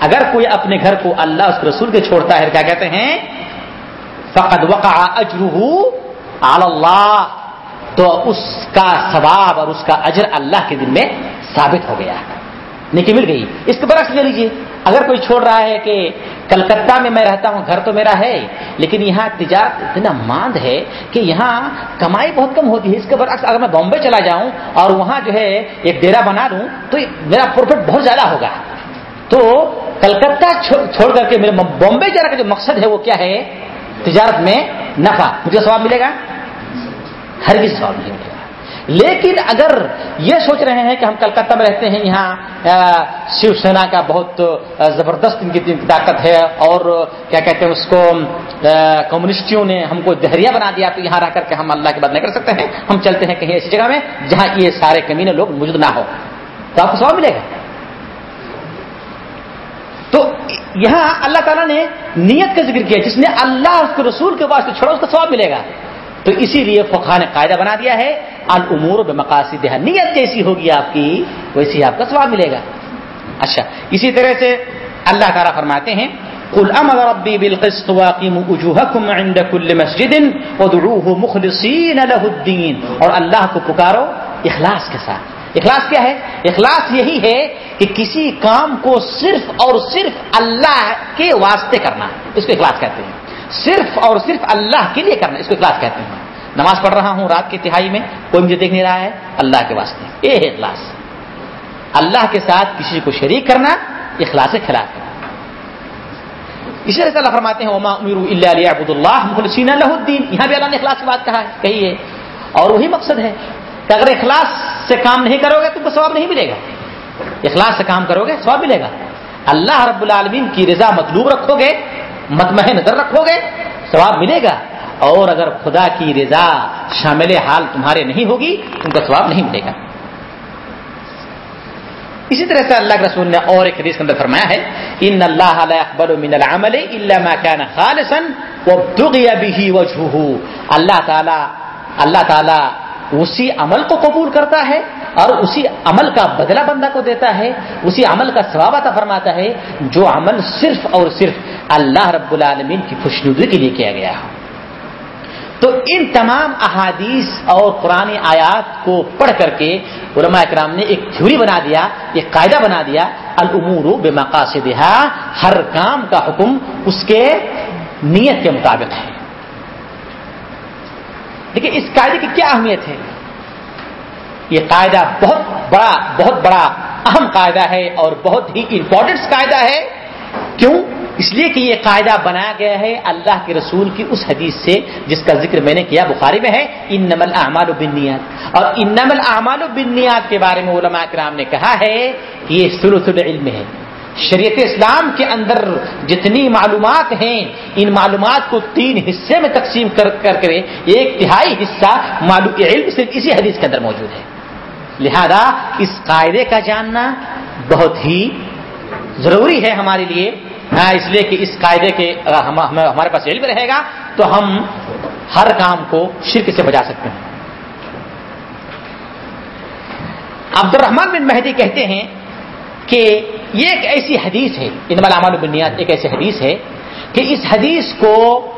اگر کوئی اپنے گھر کو اللہ اس کے رسول کے چھوڑتا ہے، کیا کہتے ہیں؟ فقد وقع اجرہ اللہ تو اس کا ثواب اور اس کا اجر اللہ کے دن میں ثابت ہو گیا۔ نیکی مل گئی۔ اس کے برعکس لے لیجیے اگر کوئی چھوڑ رہا ہے کہ کلکتہ میں میں رہتا ہوں، گھر تو میرا ہے، لیکن یہاں تجارت اتنا ماند ہے کہ یہاں کمائی بہت کم ہوتی ہے۔ اس کے برعکس اگر میں بامبے چلا جاؤں اور وہاں جو ہے ایک ڈیرا بنا دوں، تو میرا پروفٹ بہت زیادہ ہوگا۔ تو کلکتہ چھوڑ کر کے میرے بامبے جانے کا جو مقصد ہے، وہ کیا ہے؟ تجارت میں نفع۔ مجھے سواب ملے گا؟ ہر کسی سواب ملے گا۔ لیکن اگر یہ سوچ رہے ہیں کہ ہم کلکتہ میں رہتے ہیں، یہاں شیو سینا کا بہت زبردست ان کی طاقت ہے اور کیا کہتے ہیں اس کو کمیونسٹوں نے ہم کو دہریا بنا دیا تو یہاں رہ کر کے ہم اللہ کی بات نہیں کر سکتے ہیں۔ ہم چلتے ہیں کہیں ایسی جگہ میں جہاں یہ سارے کمینے لوگ موجود نہ ہو تو آپ کو سواب ملے گا؟ تو یہاں اللہ تعالیٰ نے نیت کا ذکر کیا، جس نے اللہ اس کے رسول کے واسطے چھوڑا، اس کا سواب ملے گا۔ تو اسی لیے فقہ نے قاعدہ بنا دیا ہے العمور بے مقاصد نیت جیسی ہوگی آپ کی؟ ویسی آپ کا سواب ملے گا۔ اچھا اسی طرح سے اللہ تعالیٰ فرماتے ہیں، قل امر ربي بالقسط واقيموا وجوهكم عند كل مسجد وادعوه مخلصين له الدين۔ اور اللہ کو پکارو اخلاص کے ساتھ۔ اخلاص کیا ہے؟ اخلاص یہی ہے کہ کسی کام کو صرف اور صرف اللہ کے واسطے کرنا، اس کو اخلاص کہتے ہیں۔ صرف اور صرف اللہ کے لیے کرنا اس کو اخلاص کہتے ہیں۔ نماز پڑھ رہا ہوں رات کی تہائی میں، کوئی مجھے دیکھ نہیں رہا ہے، اللہ کے واسطے۔ یہ ہے اخلاص۔ اللہ کے ساتھ کسی کو شریک کرنا، اخلاص کے خلاف ہے اسی طرح سے اللہ فرماتے ہیں، وما امیر اللہ عبد اللہ مخلصین اللہ الدین یہاں بھی اللہ نے اخلاص کی بات کہا ہے۔ کہی ہے۔ اور وہی مقصد ہے۔ کہ اگر اخلاص سے کام نہیں کرو گے تم کو ثواب نہیں ملے گا۔ اخلاص سے کام کرو گے ثواب ملے گا۔ اللہ رب العالمین کی رضا مطلوب رکھو گے۔ متمح نظر رکھو گے، ثواب ملے گا۔ اور اگر خدا کی رضا شامل حال تمہارے نہیں ہوگی، تم کو ثواب نہیں ملے گا۔ اسی طرح سے اللہ کے رسول نے اور ایک حدیث کے اندر فرمایا ہے، ان اللہ اکبر من العمل الا ما كان خالصا وابتغي به وجهه۔ اللہ تعالی اللہ تعالی اسی عمل کو قبول کرتا ہے اور اسی عمل کا بدلہ بندہ کو دیتا ہے، اسی عمل کا ثواب عطا فرماتا ہے، جو عمل صرف اور صرف اللہ رب العالمین کی خوشنودی کے لیے کیا گیا۔ ہے تو ان تمام احادیث اور پرانی آیات کو پڑھ کر کے علماء اکرام نے ایک تھیوری بنا دیا، ایک قاعدہ بنا دیا العمور بے مقاصد ہر کام کا حکم اس کے نیت کے مطابق ہے۔ لیکن اس قاعدے کی کیا اہمیت ہے؟ یہ قاعدہ بہت بڑا بہت بڑا اہم قاعدہ ہے اور بہت ہی امپورٹنٹ قاعدہ ہے۔ کیوں؟ اس لیے کہ یہ قاعدہ بنایا گیا ہے اللہ کے رسول کی اس حدیث سے، جس کا ذکر میں نے کیا بخاری میں ہے ان نمل اعمال بنیاد اور ان نمل اعمال بنیاد کے بارے میں علماء کرام نے کہا ہے کہ یہ سلوس العلم ہے۔ شریعت اسلام کے اندر جتنی معلومات ہیں، ان معلومات کو تین حصے میں تقسیم کر کر کے ایک تہائی حصہ معلوم علم صرف اسی حدیث کے اندر موجود ہے۔ لہذا اس قاعدے کا جاننا بہت ہی ضروری ہے ہمارے لیے۔ ہاں، اس لیے کہ اس قاعدے کے ہمارے پاس علم رہے گا تو ہم ہر کام کو شرک سے بچا سکتے ہیں۔ عبد الرحمان بن مہدی کہتے ہیں کہ یہ ایک ایسی حدیث ہے ان علام بنیاد ایک ایسی حدیث ہے کہ اس حدیث کو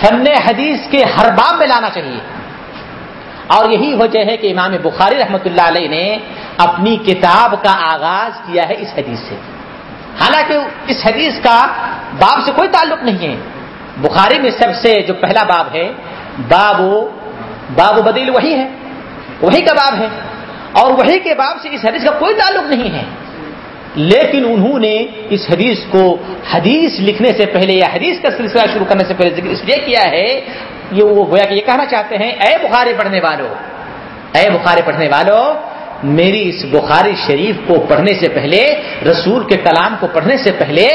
فن حدیث کے ہر باب میں لانا چاہیے۔ اور یہی وجہ ہے کہ امام بخاری رحمۃ اللہ علیہ نے اپنی کتاب کا آغاز کیا ہے اس حدیث سے۔ حالانکہ اس حدیث کا باب سے کوئی تعلق نہیں ہے۔ بخاری میں سب سے جو پہلا باب ہے، باب باب بدیل وہی ہے۔ وہی کا باب ہے۔ اور وہی کے باب سے اس حدیث کا کوئی تعلق نہیں ہے۔ لیکن انہوں نے اس حدیث کو حدیث لکھنے سے پہلے یا حدیث کا سلسلہ شروع کرنے سے پہلے ذکر اس لیے کیا ہے یہ وہ گویا کہ یہ کہنا چاہتے ہیں، اے بخاری پڑھنے والوں اے بخاری پڑھنے والوں میری اس بخاری شریف کو پڑھنے سے پہلے، رسول کے کلام کو پڑھنے سے پہلے،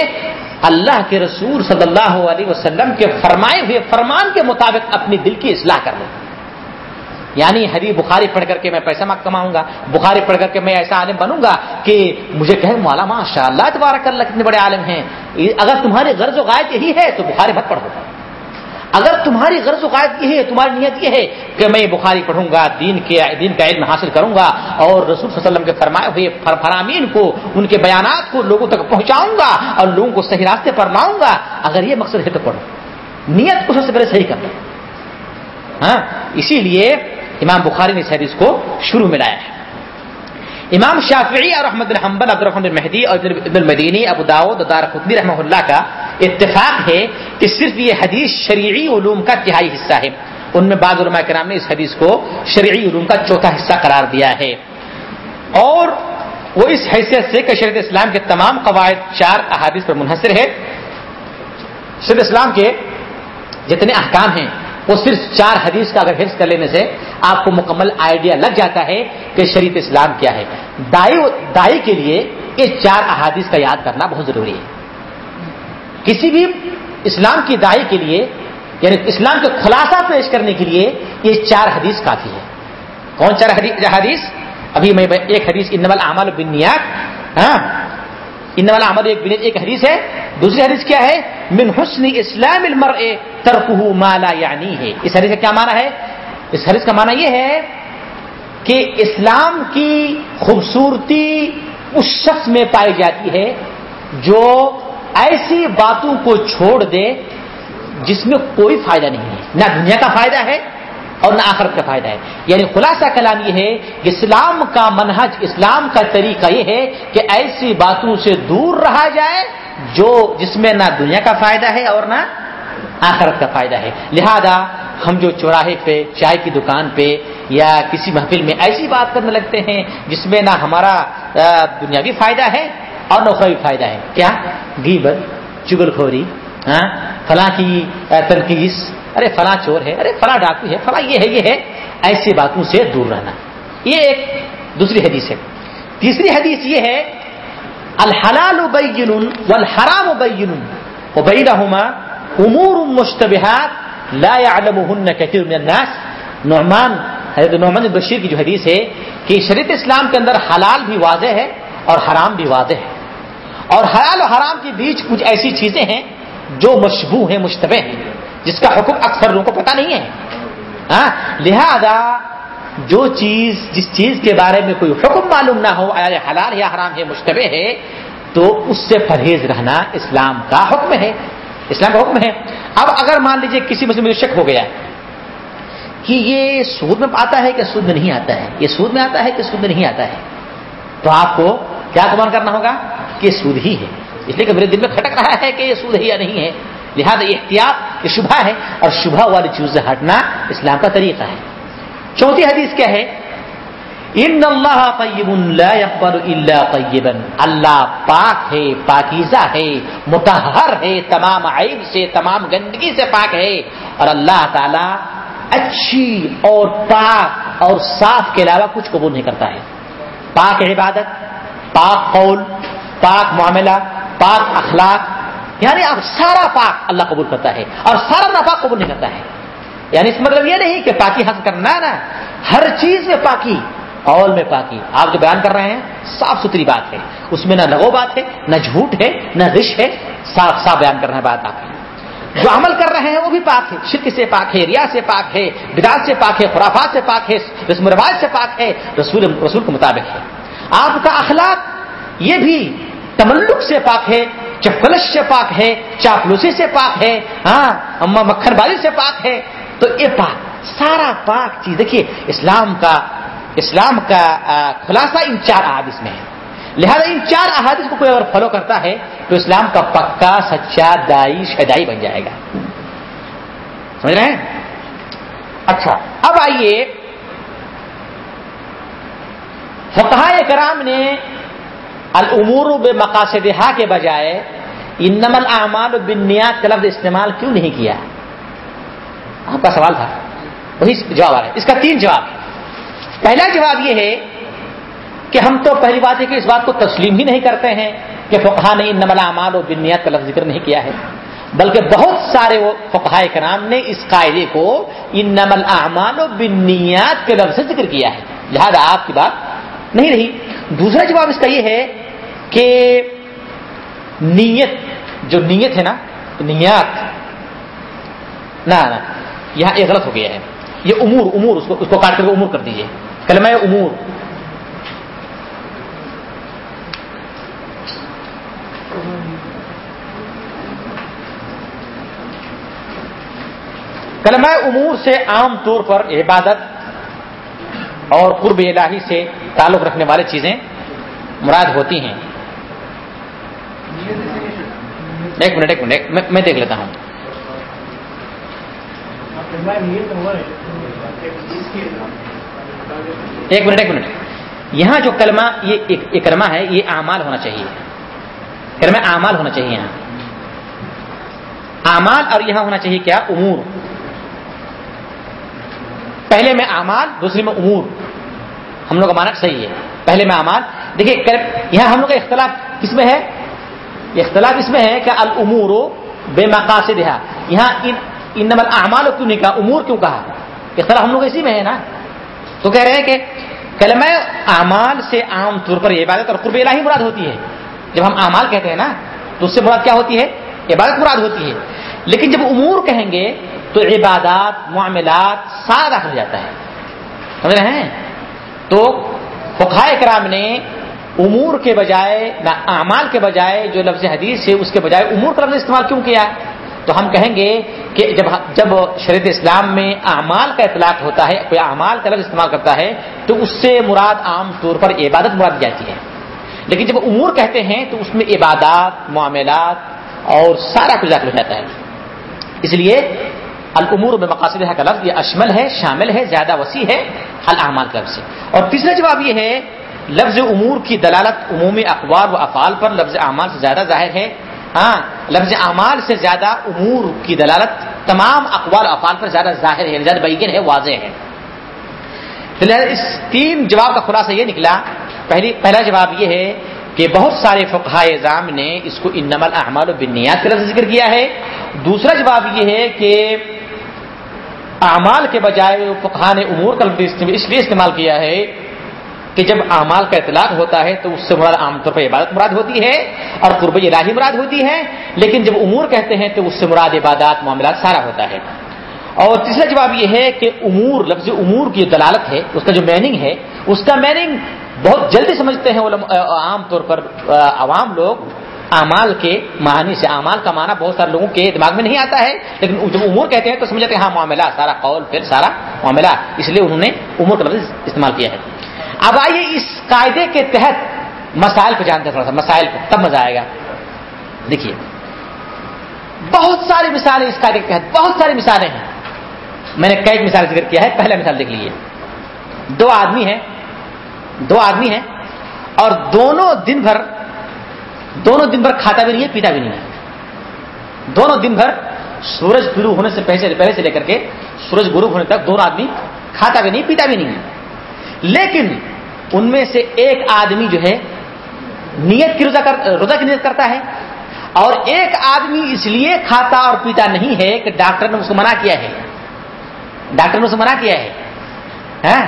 اللہ کے رسول صلی اللہ علیہ وسلم کے فرمائے ہوئے فرمان کے مطابق اپنی دل کی اصلاح کر لوں یعنی حدیث بخاری پڑھ کر کے میں پیسہ کماؤں گا، بخاری پڑھ کر کے میں ایسا عالم بنوں گا کہ مجھے کہ مولا ماشاء اللہ تبارک اللہ کتنے بڑے عالم ہیں۔ اگر تمہاری غرض و غائب یہی ہے تو بخاری مت پڑھو۔ اگر تمہاری غرض و قائد یہ ہے، تمہاری نیت یہ ہے کہ میں بخاری پڑھوں گا، دین کے، دین کا علم حاصل کروں گا اور رسول صلی اللہ علیہ وسلم کے فرمائے ہوئے فرامین کو، ان کے بیانات کو لوگوں تک پہنچاؤں گا اور لوگوں کو صحیح راستے پر لاؤں گا۔ اگر یہ مقصد ہے تو پڑھو۔ نیت کو سب سے پہلے صحیح کر لو ہاں اسی لیے امام بخاری نے اس حدیث کو شروع میں لایا ہے۔ امام شافعی اور احمد الحمبل عبد الرحمن مہدی اور ابن المدینی، ابو داود دار خطبی رحمہ اللہ کا اتفاق ہے کہ صرف یہ حدیث شریعی علوم کا تہائی حصہ ہے۔ ان میں بعض علماء کرام نے اس حدیث کو شریعی علوم کا چوتھا حصہ قرار دیا ہے۔ اور وہ اس حیثیت سے کہ شریعت اسلام کے تمام قواعد چار احادیث پر منحصر ہے۔ شریعت اسلام کے جتنے احکام ہیں وہ صرف چار حدیث کا اگر حفظ کر لینے سے آپ کو مکمل آئیڈیا لگ جاتا ہے کہ شریعت اسلام کیا ہے۔ دائی دائی کے لیے یہ چار احادیث کا یاد کرنا بہت ضروری ہے۔ کسی بھی اسلام کی دائی کے لیے یعنی اسلام کے خلاصہ پیش کرنے کے لیے یہ چار حدیث کافی ہے۔ کون چار حدیث؟ ابھی میں ایک حدیث ان اعمال بنیاد ہاں؟ ان والا عمل ایک ایک حدیث ہے۔ دوسری حدیث کیا ہے؟ من حسن اسلام المرء ترکہ مالا یعنی ہے اس حدیث کا کیا معنی ہے؟ اس حدیث کا معنی یہ ہے کہ اسلام کی خوبصورتی اس شخص میں پائی جاتی ہے جو ایسی باتوں کو چھوڑ دے جس میں کوئی فائدہ نہیں ہے۔ نہ دنیا کا فائدہ ہے اور نہ آخرت کا فائدہ ہے۔ یعنی خلاصہ کلام یہ ہے کہ اسلام کا منہج، اسلام کا طریقہ یہ ہے کہ ایسی باتوں سے دور رہا جائے جو جس میں نہ دنیا کا فائدہ ہے اور نہ آخرت کا فائدہ ہے۔ لہذا ہم جو چوراہے پہ، چائے کی دکان پہ یا کسی محفل میں ایسی بات کرنے لگتے ہیں جس میں نہ ہمارا دنیاوی فائدہ ہے اور نہ اخروی فائدہ ہے۔ کیا؟ گیبت، چگل خوری ہاں فلاں کی تنقید ارے فلاں چور ہے، ارے فلاں ڈاکو ہے، فلاں یہ ہے یہ ہے۔ ایسی باتوں سے دور رہنا۔ یہ ایک دوسری حدیث ہے۔ تیسری حدیث یہ ہے، الحلال بین والحرام بین وبینہما امور مشتبہات لا يعلمهن كثير من الناس۔ نعمان، حضرت نعمان بشیر کی جو حدیث ہے کہ شریعت اسلام کے اندر حلال بھی واضح ہے اور حرام بھی واضح ہے۔ اور حلال و حرام کے بیچ کچھ ایسی چیزیں ہیں جو مشبو ہیں، مشتبہ ہیں۔ جس کا حکم اکثر لوگوں کو پتا نہیں ہے۔ ہاں لہذا جو چیز، جس چیز کے بارے میں کوئی حکم معلوم نہ ہو حلال یا حرام ہے، مشتبہ ہے، تو اس سے پرہیز رہنا اسلام کا حکم ہے۔ اسلام کا حکم ہے۔ اب اگر مان لیجیے کسی میں شک ہو گیا کہ یہ سود میں آتا ہے کہ سود میں نہیں آتا ہے، یہ سود میں آتا ہے کہ سود میں نہیں آتا ہے، تو آپ کو کیا گمان کرنا ہوگا کہ سود ہی ہے۔ اس لیے کہ میرے دل میں کھٹک رہا ہے کہ یہ سود ہے یا نہیں ہے۔ لہذا احتیاط، یہ شبہ ہے اور شبہ والی چیز سے ہٹنا اسلام کا طریقہ ہے۔ چوتھی حدیث کیا ہے؟ ان اللہ طیب لا يقبل الا طیبا۔ اللہ پاک ہے، پاکیزہ ہے متحر ہے، تمام عیب سے، تمام گندگی سے پاک ہے۔ اور اللہ تعالی اچھی اور پاک اور صاف کے علاوہ کچھ قبول نہیں کرتا ہے۔ پاک عبادت، پاک قول، پاک معاملہ، پاک اخلاق یعنی اب سارا پاک اللہ قبول کرتا ہے اور سارا ناپاک قبول نہیں کرتا ہے۔ یعنی اس مطلب یہ نہیں کہ پاکی حاصل کرنا نا، ہر چیز میں پاکی اول میں پاکی۔ آپ جو بیان کر رہے ہیں، صاف ستھری بات ہے۔ اس میں نہ لگو بات ہے، نہ جھوٹ ہے، نہ رش ہے۔ صاف صاف بیان کرنا ہے بات آپ جو عمل کر رہے ہیں، وہ بھی پاک ہے۔ شرک سے پاک ہے، ریا سے پاک ہے بداعت سے پاک ہے، خرافات سے پاک ہے، رسم و رواج سے پاک ہے، رسول رسول کے مطابق ہے۔ آپ کا اخلاق یہ بھی تملک سے پاک ہے چپکلش سے پاک ہے چاپلوسی سے پاک ہے ہاں اما مکھن بازی سے پاک ہے تو یہ پاک، سارا پاک چیز، دیکھیے، اسلام کا اسلام کا خلاصہ ان چار احادیث میں ہے۔ لہذا ان چار احادیث کو کوئی اگر فالو کرتا ہے، تو اسلام کا پکا، سچا، دائی، شدائی بن جائے گا۔ سمجھ رہے ہیں؟ اچھا اب آئیے فقہ کرام نے العمور بے مقاصدہ کے بجائے انم الاعمال و بنیاد کا لفظ استعمال کیوں نہیں کیا؟ آپ کا سوال تھا۔ وہی جواب آ رہا ہے۔ اس کا تین جواب۔ پہلا جواب یہ ہے کہ ہم تو پہلی بات ہے کہ اس بات کو تسلیم ہی نہیں کرتے ہیں کہ فقہ نے ان نمل و بنیاد کا لفظ ذکر نہیں کیا ہے۔ بلکہ بہت سارے وہ فقہ کرام نے اس قاعدے کو ان نمل و بنیاد کے لفظ سے ذکر کیا ہے۔ لہٰذا آپ کی بات نہیں رہی۔ دوسرا جواب اس کا یہ ہے کہ نیت، جو نیت ہے نا، نیات نہ یہاں یہ غلط ہو گیا ہے۔ یہ امور امور، اس کو اس کو کاٹ کر کے امور کر دیجیے کلمہ امور۔ کلمہ امور سے عام طور پر عبادت اور قرب الہی سے تعلق رکھنے والی چیزیں مراد ہوتی ہیں۔ ایک منٹ ایک منٹ میں دیکھ لیتا ہوں۔ ایک منٹ ایک منٹ۔ یہاں جو کلمہ، یہ کلمہ ہے، یہ اعمال ہونا چاہیے۔ کلمہ اعمال ہونا چاہیے یہاں۔ اعمال اور یہاں ہونا چاہیے کیا؟ امور۔ پہلے میں اعمال، دوسری میں امور۔ ہم لوگ کا مانک صحیح ہے۔ پہلے میں اعمال۔ دیکھیے یہاں ہم لوگ کا اختلاف کس میں ہے؟ اختلاف اس میں ہے کہ العمور بے مقاصد ہے یہاں ان نمبر اعمال کیوں نہیں کہا، امور کیوں کہا؟ اختلاف ہم لوگ اسی میں ہے نا؟ تو کہہ رہے ہیں کہ کلمہ اعمال سے عام طور پر عبادت اور قرب الہی مراد ہوتی ہے۔ جب ہم اعمال کہتے ہیں نا، تو اس سے مراد کیا ہوتی ہے؟ عبادت مراد ہوتی ہے۔ لیکن جب امور کہیں گے، تو عبادات، معاملات سارا داخل جاتا ہے۔ سمجھ رہے ہیں؟ تو فقہ کرام نے امور کے بجائے، نہ اعمال کے بجائے جو لفظ حدیث ہے، اس کے بجائے امور کا لفظ استعمال کیوں کیا؟ تو ہم کہیں گے کہ جب جب شریعت اسلام میں اعمال کا اطلاق ہوتا ہے، کوئی اعمال کا لفظ استعمال کرتا ہے، تو اس سے مراد عام طور پر عبادت مراد جاتی ہے۔ لیکن جب امور کہتے ہیں، تو اس میں عبادات، معاملات اور سارا کچھ داخل ہو جاتا ہے۔ اس لیے العمور میں مقاصد کا لفظ، یہ اشمل ہے، شامل ہے، زیادہ وسیع ہے العمال کا لفظ۔ اور تیسرا جواب یہ ہے لفظ امور کی دلالت عمومی اخبار و افعال پر لفظ اعمال سے زیادہ ظاہر ہے۔ ہاں لفظ اعمال سے زیادہ امور کی دلالت تمام اقوال افعال پر زیادہ ظاہر ہے یعنی زیادہ بیگن ہے، واضح ہے۔ اس تین جواب کا خلاصہ یہ نکلا، پہلی، پہلا جواب یہ ہے کہ بہت سارے فقہ اعظام نے اس کو انمل احمد و بنیاد کا لفظ ذکر کیا ہے۔ دوسرا جواب یہ ہے کہ اعمال کے بجائے فقہ نے امور کا لفظ اس لیے استعمال کیا ہے کہ جب اعمال کا اطلاق ہوتا ہے تو اس سے مراد عام طور پر عبادت مراد ہوتی ہے اور قرب الہی مراد ہوتی ہے، لیکن جب امور کہتے ہیں تو اس سے مراد عبادات، معاملات سارا ہوتا ہے۔ اور تیسرا جواب یہ ہے کہ امور، لفظ امور کی دلالت ہے، اس کا جو میننگ ہے، اس کا میننگ بہت جلدی سمجھتے ہیں عام طور پر، عوام لوگ اعمال کے معنی سے، اعمال کا معنی بہت سارے لوگوں کے دماغ میں نہیں آتا ہے، لیکن جب امور کہتے ہیں تو سمجھتے ہیں ہاں معاملہ، سارا قول، پھر سارا معاملہ۔ اس لیے انہوں نے امور کا لفظ استعمال کیا ہے۔ اب آئیے اس قاعدے کے تحت مسائل کو جانتے تھوڑا سا، مسائل کو، تب مزہ آئے گا۔ دیکھیے، بہت ساری مثالیں اس قاعدے کے تحت، بہت ساری مثالیں ہیں۔ میں نے کئی مثال ذکر کیا ہے پہلا مثال دیکھ لیجیے دو آدمی ہیں، دو آدمی ہیں اور دونوں دن بھر، دونوں دن بھر کھاتا بھی نہیں ہے، پیتا بھی نہیں ہے۔ دونوں دن بھر سورج گرو ہونے سے پہلے پہلے سے لے کر کے سورج گرو ہونے تک دونوں آدمی کھاتا بھی نہیں، پیتا بھی نہیں ہے۔ لیکن ان میں سے ایک آدمی جو ہے نیت کی روزہ روزہ کی نیت کرتا ہے اور ایک آدمی اس لیے کھاتا اور پیتا نہیں ہے کہ ڈاکٹر نے اس کو منع کیا ہے۔ ڈاکٹر نے اسے منع کیا ہے۔ ہاں؟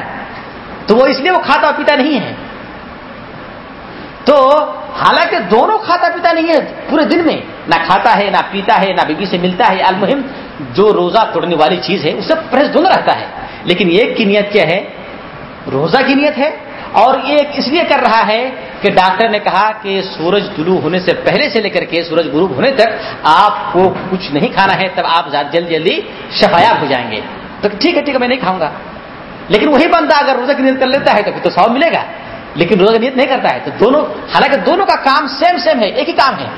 تو وہ اس لیے وہ کھاتا اور پیتا نہیں ہے۔ تو حالانکہ دونوں کھاتا پیتا نہیں ہے پورے دن میں، نہ کھاتا ہے، نہ پیتا ہے، نہ بیوی سے ملتا ہے۔ المہم، جو روزہ توڑنے والی چیز ہے اس سے پرہیز دونوں رہتا ہے۔ لیکن ایک کی نیت کیا ہے؟ روزہ کی نیت ہے اور یہ اس لیے کر رہا ہے کہ ڈاکٹر نے کہا کہ سورج طلوع ہونے سے پہلے سے لے کر کے سورج غروب ہونے تک آپ کو کچھ نہیں کھانا ہے، تب آپ جلدی جلدی شفایاب ہو جائیں گے۔ تو ٹھیک ہے ٹھیک ہے، میں نہیں کھاؤں گا۔ لیکن وہی بندہ اگر روزہ کی نیت کر لیتا ہے تو پھر تو سو ملے گا۔ لیکن روزہ کی نیت نہیں کرتا ہے تو دونوں، حالانکہ دونوں کا کام سیم سیم ہے، ایک ہی کام ہے۔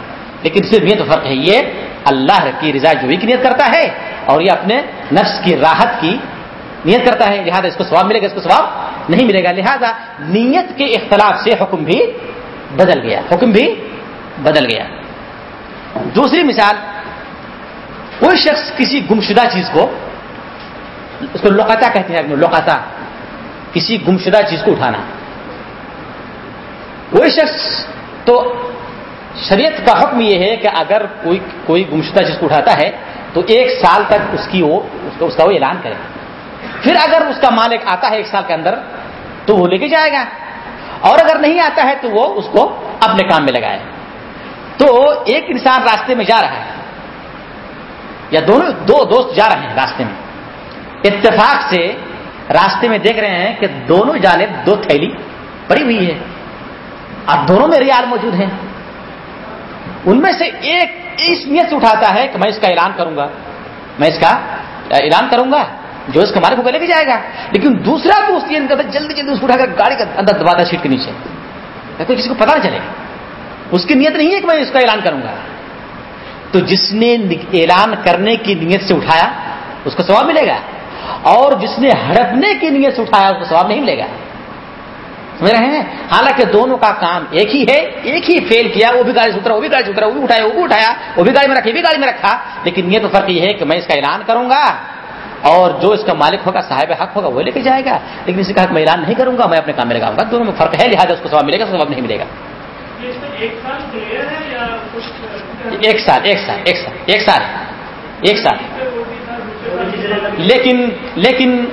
لیکن صرف یہ تو فرق ہے، یہ اللہ کی رضا جو کی نیت کرتا ہے اور یہ اپنے نفس کی راحت کی نیت کرتا ہے، لہٰذا اس کو ثواب ملے گا، اس کو ثواب نہیں ملے گا۔ لہذا نیت کے اختلاف سے حکم بھی بدل گیا، حکم بھی بدل گیا۔ دوسری مثال، کوئی شخص کسی گمشدہ چیز کو، اس کو لوکاتا کہتے ہیں لوکاتا کسی گمشدہ چیز کو اٹھانا۔ کوئی شخص تو شریعت کا حکم یہ ہے کہ اگر کوئی کوئی گمشدہ چیز کو اٹھاتا ہے، تو ایک سال تک اس کی وہ، اس کا وہ اعلان کرے۔ پھر اگر اس کا مالک آتا ہے ایک سال کے اندر، تو وہ لے کے جائے گا۔ اور اگر نہیں آتا ہے، تو وہ اس کو اپنے کام میں لگائے۔ تو ایک انسان راستے میں جا رہا ہے، یا دونوں، دو دوست جا رہے ہیں راستے میں۔ اتفاق سے راستے میں دیکھ رہے ہیں کہ دونوں جانب دو تھیلی پڑی ہوئی ہے اور دونوں میں ریال موجود ہیں۔ ان میں سے ایک اس نیت سے اٹھاتا ہے کہ میں اس کا اعلان کروں گا۔ میں اس کا اعلان کروں گا۔ جو اس مالک کو لے کے جائے گا، لیکن دوسرا دوست یہ کرتا جلدی جلدی اس کو اٹھا کر گاڑی کے اندر دباتا سیٹ کے نیچے۔ کوئی کسی کو پتا نہ چلے۔ اس کی نیت نہیں ہے کہ میں اس کا اعلان کروں گا۔ تو جس نے اعلان کرنے کی نیت سے اٹھایا، اس کو ثواب ملے گا۔ اور جس نے ہڑپنے کی نیت سے اٹھایا، اس کو ثواب نہیں ملے گا۔ سمجھ رہے ہیں؟ حالانکہ دونوں کا کام ایک ہی ہے، ایک ہی فیل کیا، وہ بھی گاڑی سے اترا، وہ بھی گاڑی سے اترا، وہ بھی اٹھایا، وہ بھی اٹھایا، وہ بھی گاڑی میں رکھا یہ بھی گاڑی میں رکھا۔ لیکن یہ تو فرق یہ ہے کہ میں اس کا اعلان کروں گا۔ اور جو اس کا مالک ہوگا، صاحب حق ہوگا، وہ لے کے جائے گا۔ لیکن اس کا حق میں اعلان نہیں کروں گا، میں اپنے کام میں لگاؤں گا۔ دونوں میں فرق ہے، لہٰذا اس کو سواب ملے گا سواب نہیں ملے گا۔ ایک سال ایک سال ایک سال ایک سال ایک سال۔ لیکن لیکن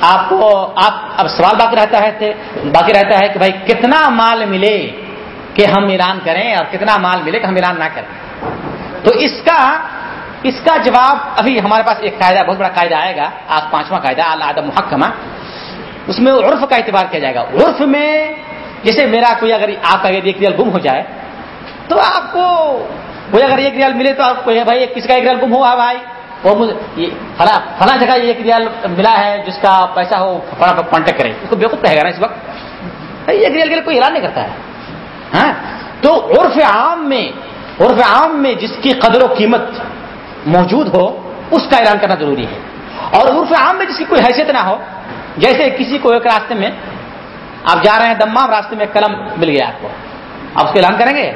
آپ کو، آپ اب سوال باقی رہتا ہے باقی رہتا ہے کہ بھائی کتنا مال ملے کہ ہم اعلان کریں اور کتنا مال ملے کہ ہم اعلان نہ کریں۔ تو اس کا اس کا جواب ابھی ہمارے پاس ایک قاعدہ بہت بڑا قاعدہ آئے گا، آج پانچواں قاعدہ اللہ محکمہ۔ اس میں عرف کا اعتبار کیا جائے گا۔ عرف میں جیسے میرا کوئی اگر آپ کا ایک ریال گم ہو جائے، تو آپ کو کوئی اگر ایک ریال ملے تو آپ کو بھائی، کس کا ایک ریال گم ہوا بھائی؟ وہ فلاں فلاں جگہ ایک ریال ملا ہے، جس کا پیسہ ہو، فلاں کانٹیکٹ کرے۔ اس کو بےخود کہے گا نا اس وقت؟ ایک ریال کے لیے کوئی اعلان نہیں کرتا ہے۔ ہاں؟ تو عرف عام میں عرف عام میں جس کی قدر و قیمت موجود ہو، اس کا اعلان کرنا ضروری ہے۔ اور عرف عام میں جس کی کوئی حیثیت نہ ہو، جیسے کسی کو ایک راستے میں آپ جا رہے ہیں، دمام راستے میں قلم مل گیا آپ کو۔ آپ اس کو اعلان کریں گے؟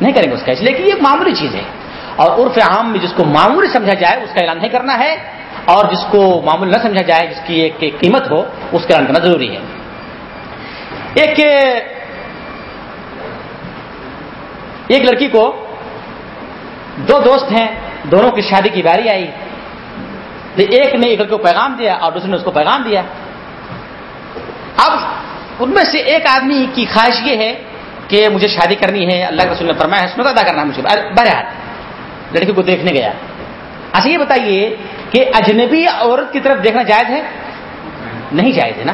نہیں کریں گے اس کا۔ اس لیے کہ یہ معمولی چیز ہے۔ اور عرف عام میں جس کو معمولی سمجھا جائے، اس کا اعلان نہیں کرنا ہے۔ اور جس کو معمولی نہ سمجھا جائے، جس کی ایک قیمت ہو، اس کا اعلان کرنا ضروری ہے۔ ایک ایک لڑکی کو دو دوست ہیں۔ دونوں کی شادی کی باری آئی۔ ایک نے ایک کو پیغام دیا اور دوسرے نے اس کو پیغام دیا۔ اب ان میں سے ایک آدمی کی خواہش یہ ہے کہ مجھے شادی کرنی ہے، اللہ کے رسول نے فرمایا سنت ادا کرنا مجھے۔ بہرحال، لڑکی کو دیکھنے گیا۔ اچھا یہ بتائیے کہ اجنبی عورت کی طرف دیکھنا جائز ہے؟ نہیں جائز ہے نا؟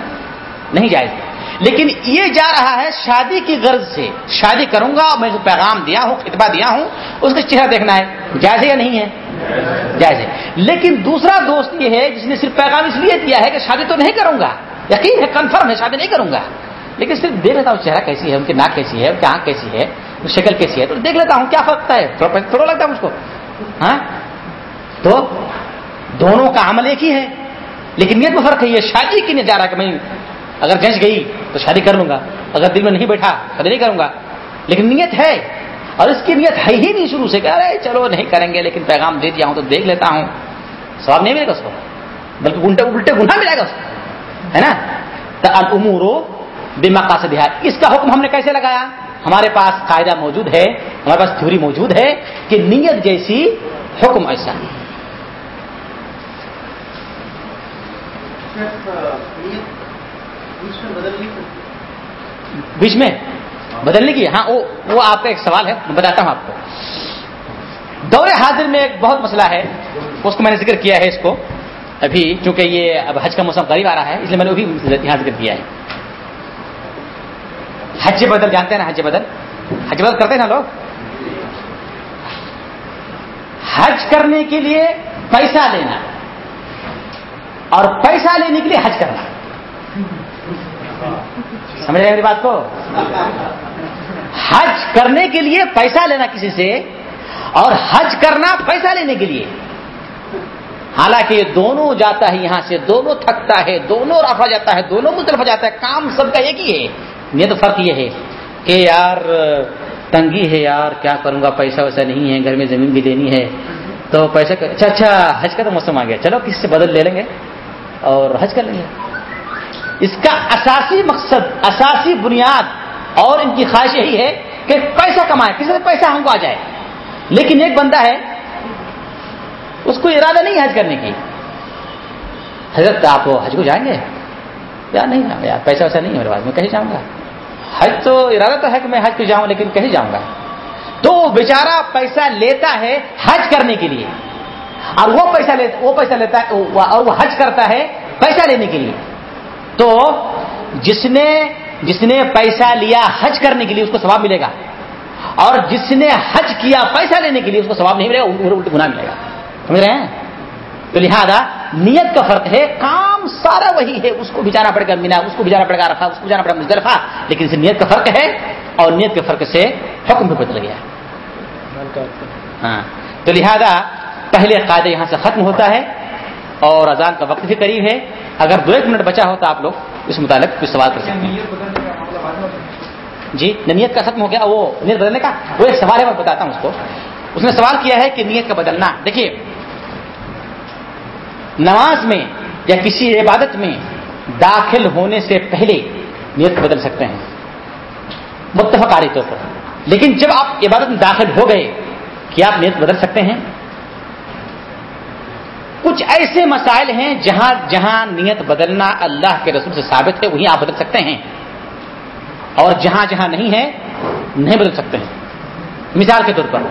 نہیں جائز ہے۔ لیکن یہ جا رہا ہے شادی کی غرض سے۔ شادی کروں گا، میں جو پیغام دیا ہوں، خطبہ دیا ہوں، اس کا چہرہ دیکھنا ہے۔ جائز ہے یا نہیں ہے؟ جائز ہے۔ لیکن دوسرا دوست یہ ہے، جس نے صرف پیغام اس لیے دیا ہے کہ شادی تو نہیں کروں گا۔ یقین ہے کنفرم ہے، شادی نہیں کروں گا۔ لیکن صرف دیکھ لیتا ہوں چہرہ کیسی ہے، ان کی ناک کیسی ہے، ان کی آنکھ کیسی ہے شکل کیسی ہے، تو دیکھ لیتا ہوں کیا فرق ہے۔ تھوڑا لگتا ہے مجھ کو۔ ہاں؟ تو دونوں کا عمل ایک ہی ہے۔ لیکن یہ تو فرق ہے، یہ شادی کی نہیں جا رہا کہ میں اگر گنج گئی تو شادی کر لوں گا، اگر دل میں نہیں بیٹھا شادی نہیں کروں گا۔ لیکن نیت ہے۔ اور اس کی نیت ہے ہی نہیں شروع سے کہ ارے چلو نہیں کریں گے، لیکن پیغام دے دیا ہوں تو دیکھ لیتا ہوں۔ سواب نہیں ملے گا اس کو، بلکہ الٹے الٹے گناہ ملے گا اس کو، ہے نا؟ تو العمور بے مقاصد اس کا حکم ہم نے کیسے لگایا؟ ہمارے پاس قاعدہ موجود ہے، ہمارے پاس تھیوری موجود ہے کہ نیت جیسی حکم ایسا۔ بیچ میں بدلنے کی؟ ہاں وہ آپ کا ایک سوال ہے، میں بتاتا ہوں آپ کو۔ دور حاضر میں ایک بہت مسئلہ ہے، اس کو میں نے ذکر کیا ہے اس کو۔ ابھی چونکہ یہ اب حج کا موسم قریب آ رہا ہے، اس لیے میں نے بھی یہاں ذکر کیا ہے۔ حج بدل جانتے ہیں نا حج بدل حج بدل کرتے ہیں نا لوگ؟ حج کرنے کے لیے پیسہ لینا اور پیسہ لینے کے لیے حج کرنا۔ سمجھ رہے میری بات کو؟ حج کرنے کے لیے پیسہ لینا کسی سے اور حج کرنا پیسہ لینے کے لیے۔ حالانکہ یہ دونوں جاتا ہے یہاں سے، دونوں تھکتا ہے، دونوں رفا جاتا ہے، دونوں مطلب جاتا ہے، کام سب کا ایک ہی ہے۔ یہ تو فرق یہ ہے کہ یار، تنگی ہے یار، کیا کروں گا؟ پیسہ ویسا نہیں ہے، گھر میں زمین بھی دینی ہے۔ تو پیسہ اچھا اچھا حج کا تو موسم آ گیا۔ چلو کسی سے بدل لے لیں گے اور حج کر لیں گے۔ اس کا اساسی مقصد، اساسی بنیاد اور ان کی خواہش یہی ہے کہ پیسہ کمائے کسی سے پیسہ ہم کو آ جائے۔ لیکن ایک بندہ ہے، اس کو ارادہ نہیں حج کرنے کی۔ حضرت، آپ حج کو جائیں گے؟ یا نہیں یار پیسہ ویسا نہیں ہے میرے پاس، میں کہیں جاؤں گا؟ حج تو ارادہ تو ہے کہ میں حج پہ جاؤں، لیکن کہیں جاؤں گا؟ تو بیچارہ پیسہ لیتا ہے حج کرنے کے لیے۔ اور وہ پیسہ لیتا وہ پیسہ لیتا ہے اور وہ حج کرتا ہے پیسہ لینے کے لیے۔ تو جس نے جس نے پیسہ لیا حج کرنے کے لیے اس کو ثواب ملے گا اور جس نے حج کیا پیسہ لینے کے لیے اس کو ثواب نہیں ملے گا الٹ گنا ملے گا۔ سمجھ رہے ہیں؟ تو لہذا نیت کا فرق ہے، کام سارا وہی ہے، اس کو بھی جانا پڑے گا مینا، اس کو بھی جانا پڑے گا رفا اس کو جانا پڑے گا مزدلفہ، لیکن اس نیت کا فرق ہے اور نیت کے فرق سے حکم بھی بدل گیا ہاں۔ تو لہذا پہلے قاعدے یہاں سے ختم ہوتا ہے اور اذان کا وقت بھی قریب ہے۔ اگر دو ایک منٹ بچا ہوتا آپ لوگ اس متعلق کچھ سوال کر سکتے ہیں۔ جی نیت کا ختم ہو گیا وہ نیت بدلنے کا وہ ایک سوال ہے میں بتاتا ہوں اس کو۔ اس نے سوال کیا ہے کہ نیت کا بدلنا دیکھیے نماز میں یا کسی عبادت میں داخل ہونے سے پہلے نیت بدل سکتے ہیں۔ متفق آ رہی طور پر۔ لیکن جب آپ عبادت میں داخل ہو گئے کیا آپ نیت بدل سکتے ہیں؟ کچھ ایسے مسائل ہیں جہاں جہاں نیت بدلنا اللہ کے رسول سے ثابت ہے، وہیں آپ بدل سکتے ہیں۔ اور جہاں جہاں نہیں ہے، نہیں بدل سکتے ہیں۔ مثال کے طور پر۔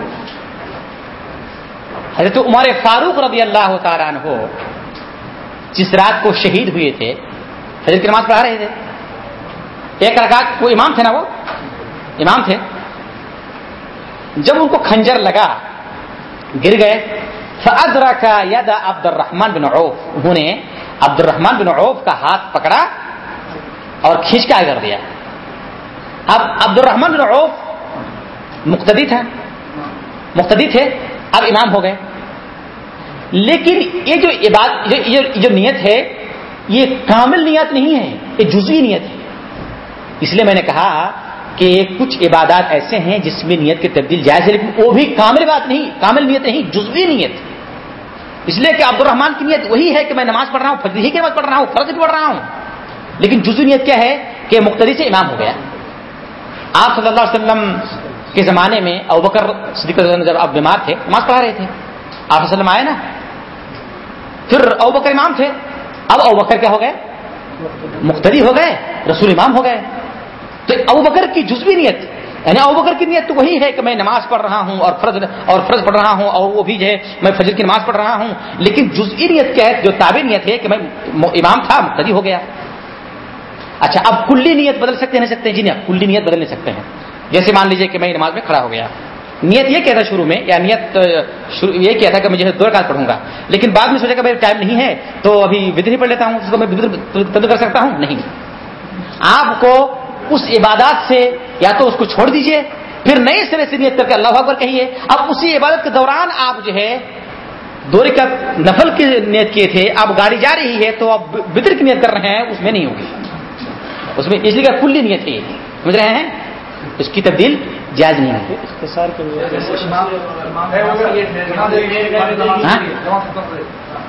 حضرت عمر فاروق رضی اللہ تعالیٰ عنہ جس رات کو شہید ہوئے تھے، حضرت کی نماز پڑھا رہے تھے۔ ایک رکعت وہ امام تھے نا وہ؟ امام تھے۔ جب ان کو کھنجر لگا، گر گئے۔ فدرا کا ید عبد الرحمان بن عوف۔ انہوں نے عبد الرحمان بن عوف کا ہاتھ پکڑا اور کھینچکا کر دیا۔ اب عبد الرحمان بن عوف مقتدی تھا مقتدی تھے، اب امام ہو گئے۔ لیکن یہ جو عبادت جو نیت ہے، یہ کامل نیت نہیں ہے، یہ جزوی نیت ہے۔ اس لیے میں نے کہا کہ کچھ عبادات ایسے ہیں جس میں نیت کی تبدیل جائز ہے، لیکن وہ بھی کامل بات نہیں، کامل نیت نہیں، جزوی نیت۔ اس لیے کہ عبد الرحمان کی نیت وہی ہے کہ میں نماز پڑھ رہا ہوں فجر ہی کی نماز پڑھ رہا ہوں، فرض بھی پڑھ رہا ہوں۔ لیکن جزوی نیت کیا ہے کہ مختلف سے امام ہو گیا۔ آپ صلی اللہ علیہ وسلم کے زمانے میں ابکر صدیق جب آپ بیمار تھے، نماز پڑھا رہے تھے۔ آپ وسلم آئے نا؟ پھر ابکر امام تھے۔ اب ابکر کیا ہو گئے؟ مختری ہو گئے، رسول امام ہو گئے۔ تو ابو بکر کی جزوی نیت یعنی ابو بکر کی نیت تو وہی ہے کہ میں نماز پڑھ رہا ہوں اور فرض اور فرض پڑھ رہا ہوں اور وہ بھی جو ہے میں فجر کی نماز پڑھ رہا ہوں، لیکن جزوی نیت کیا ہے؟ جو تابع نیت ہے کہ میں امام تھا، مقتدی ہو گیا۔ اچھا اب کلی نیت بدل سکتے نہیں سکتے؟ جی نہیں کلی نیت بدل نہیں سکتے ہیں۔ جیسے مان لیجیے کہ میں نماز میں کھڑا ہو گیا۔ نیت یہ کیا تھا شروع میں، یا نیت یہ کیا تھا کہ میں جو ہے دو رکعت پڑھوں گا۔ لیکن بعد میں سوچا کہ میرا ٹائم نہیں ہے، تو ابھی ودر پڑھ لیتا ہوں، اس کو میں کر سکتا ہوں؟ نہیں۔ آپ کو اس عبادات سے یا تو اس کو چھوڑ دیجیے پھر نئے سرے سے نیت کر کے اللہ اکبر کہیے اب اسی عبادت کے دوران آپ جو ہے دو رکعت نفل کی نیت کیے تھے اب گاڑی جا رہی ہے تو اب بدر کی نیت کر رہے ہیں اس میں نہیں ہوگی اس میں اس لیے کلی نیت ہے سمجھ رہے ہیں اس کی تبدیل جائز نہیں ہے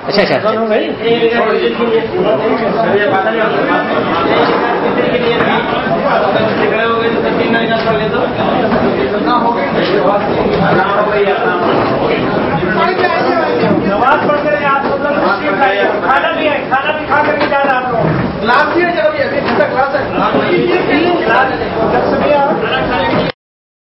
اچھا اچھا, اچھا۔ کھانا بھی ہے کھانا بھی کھا کر کے جا رہا آپ کو بھی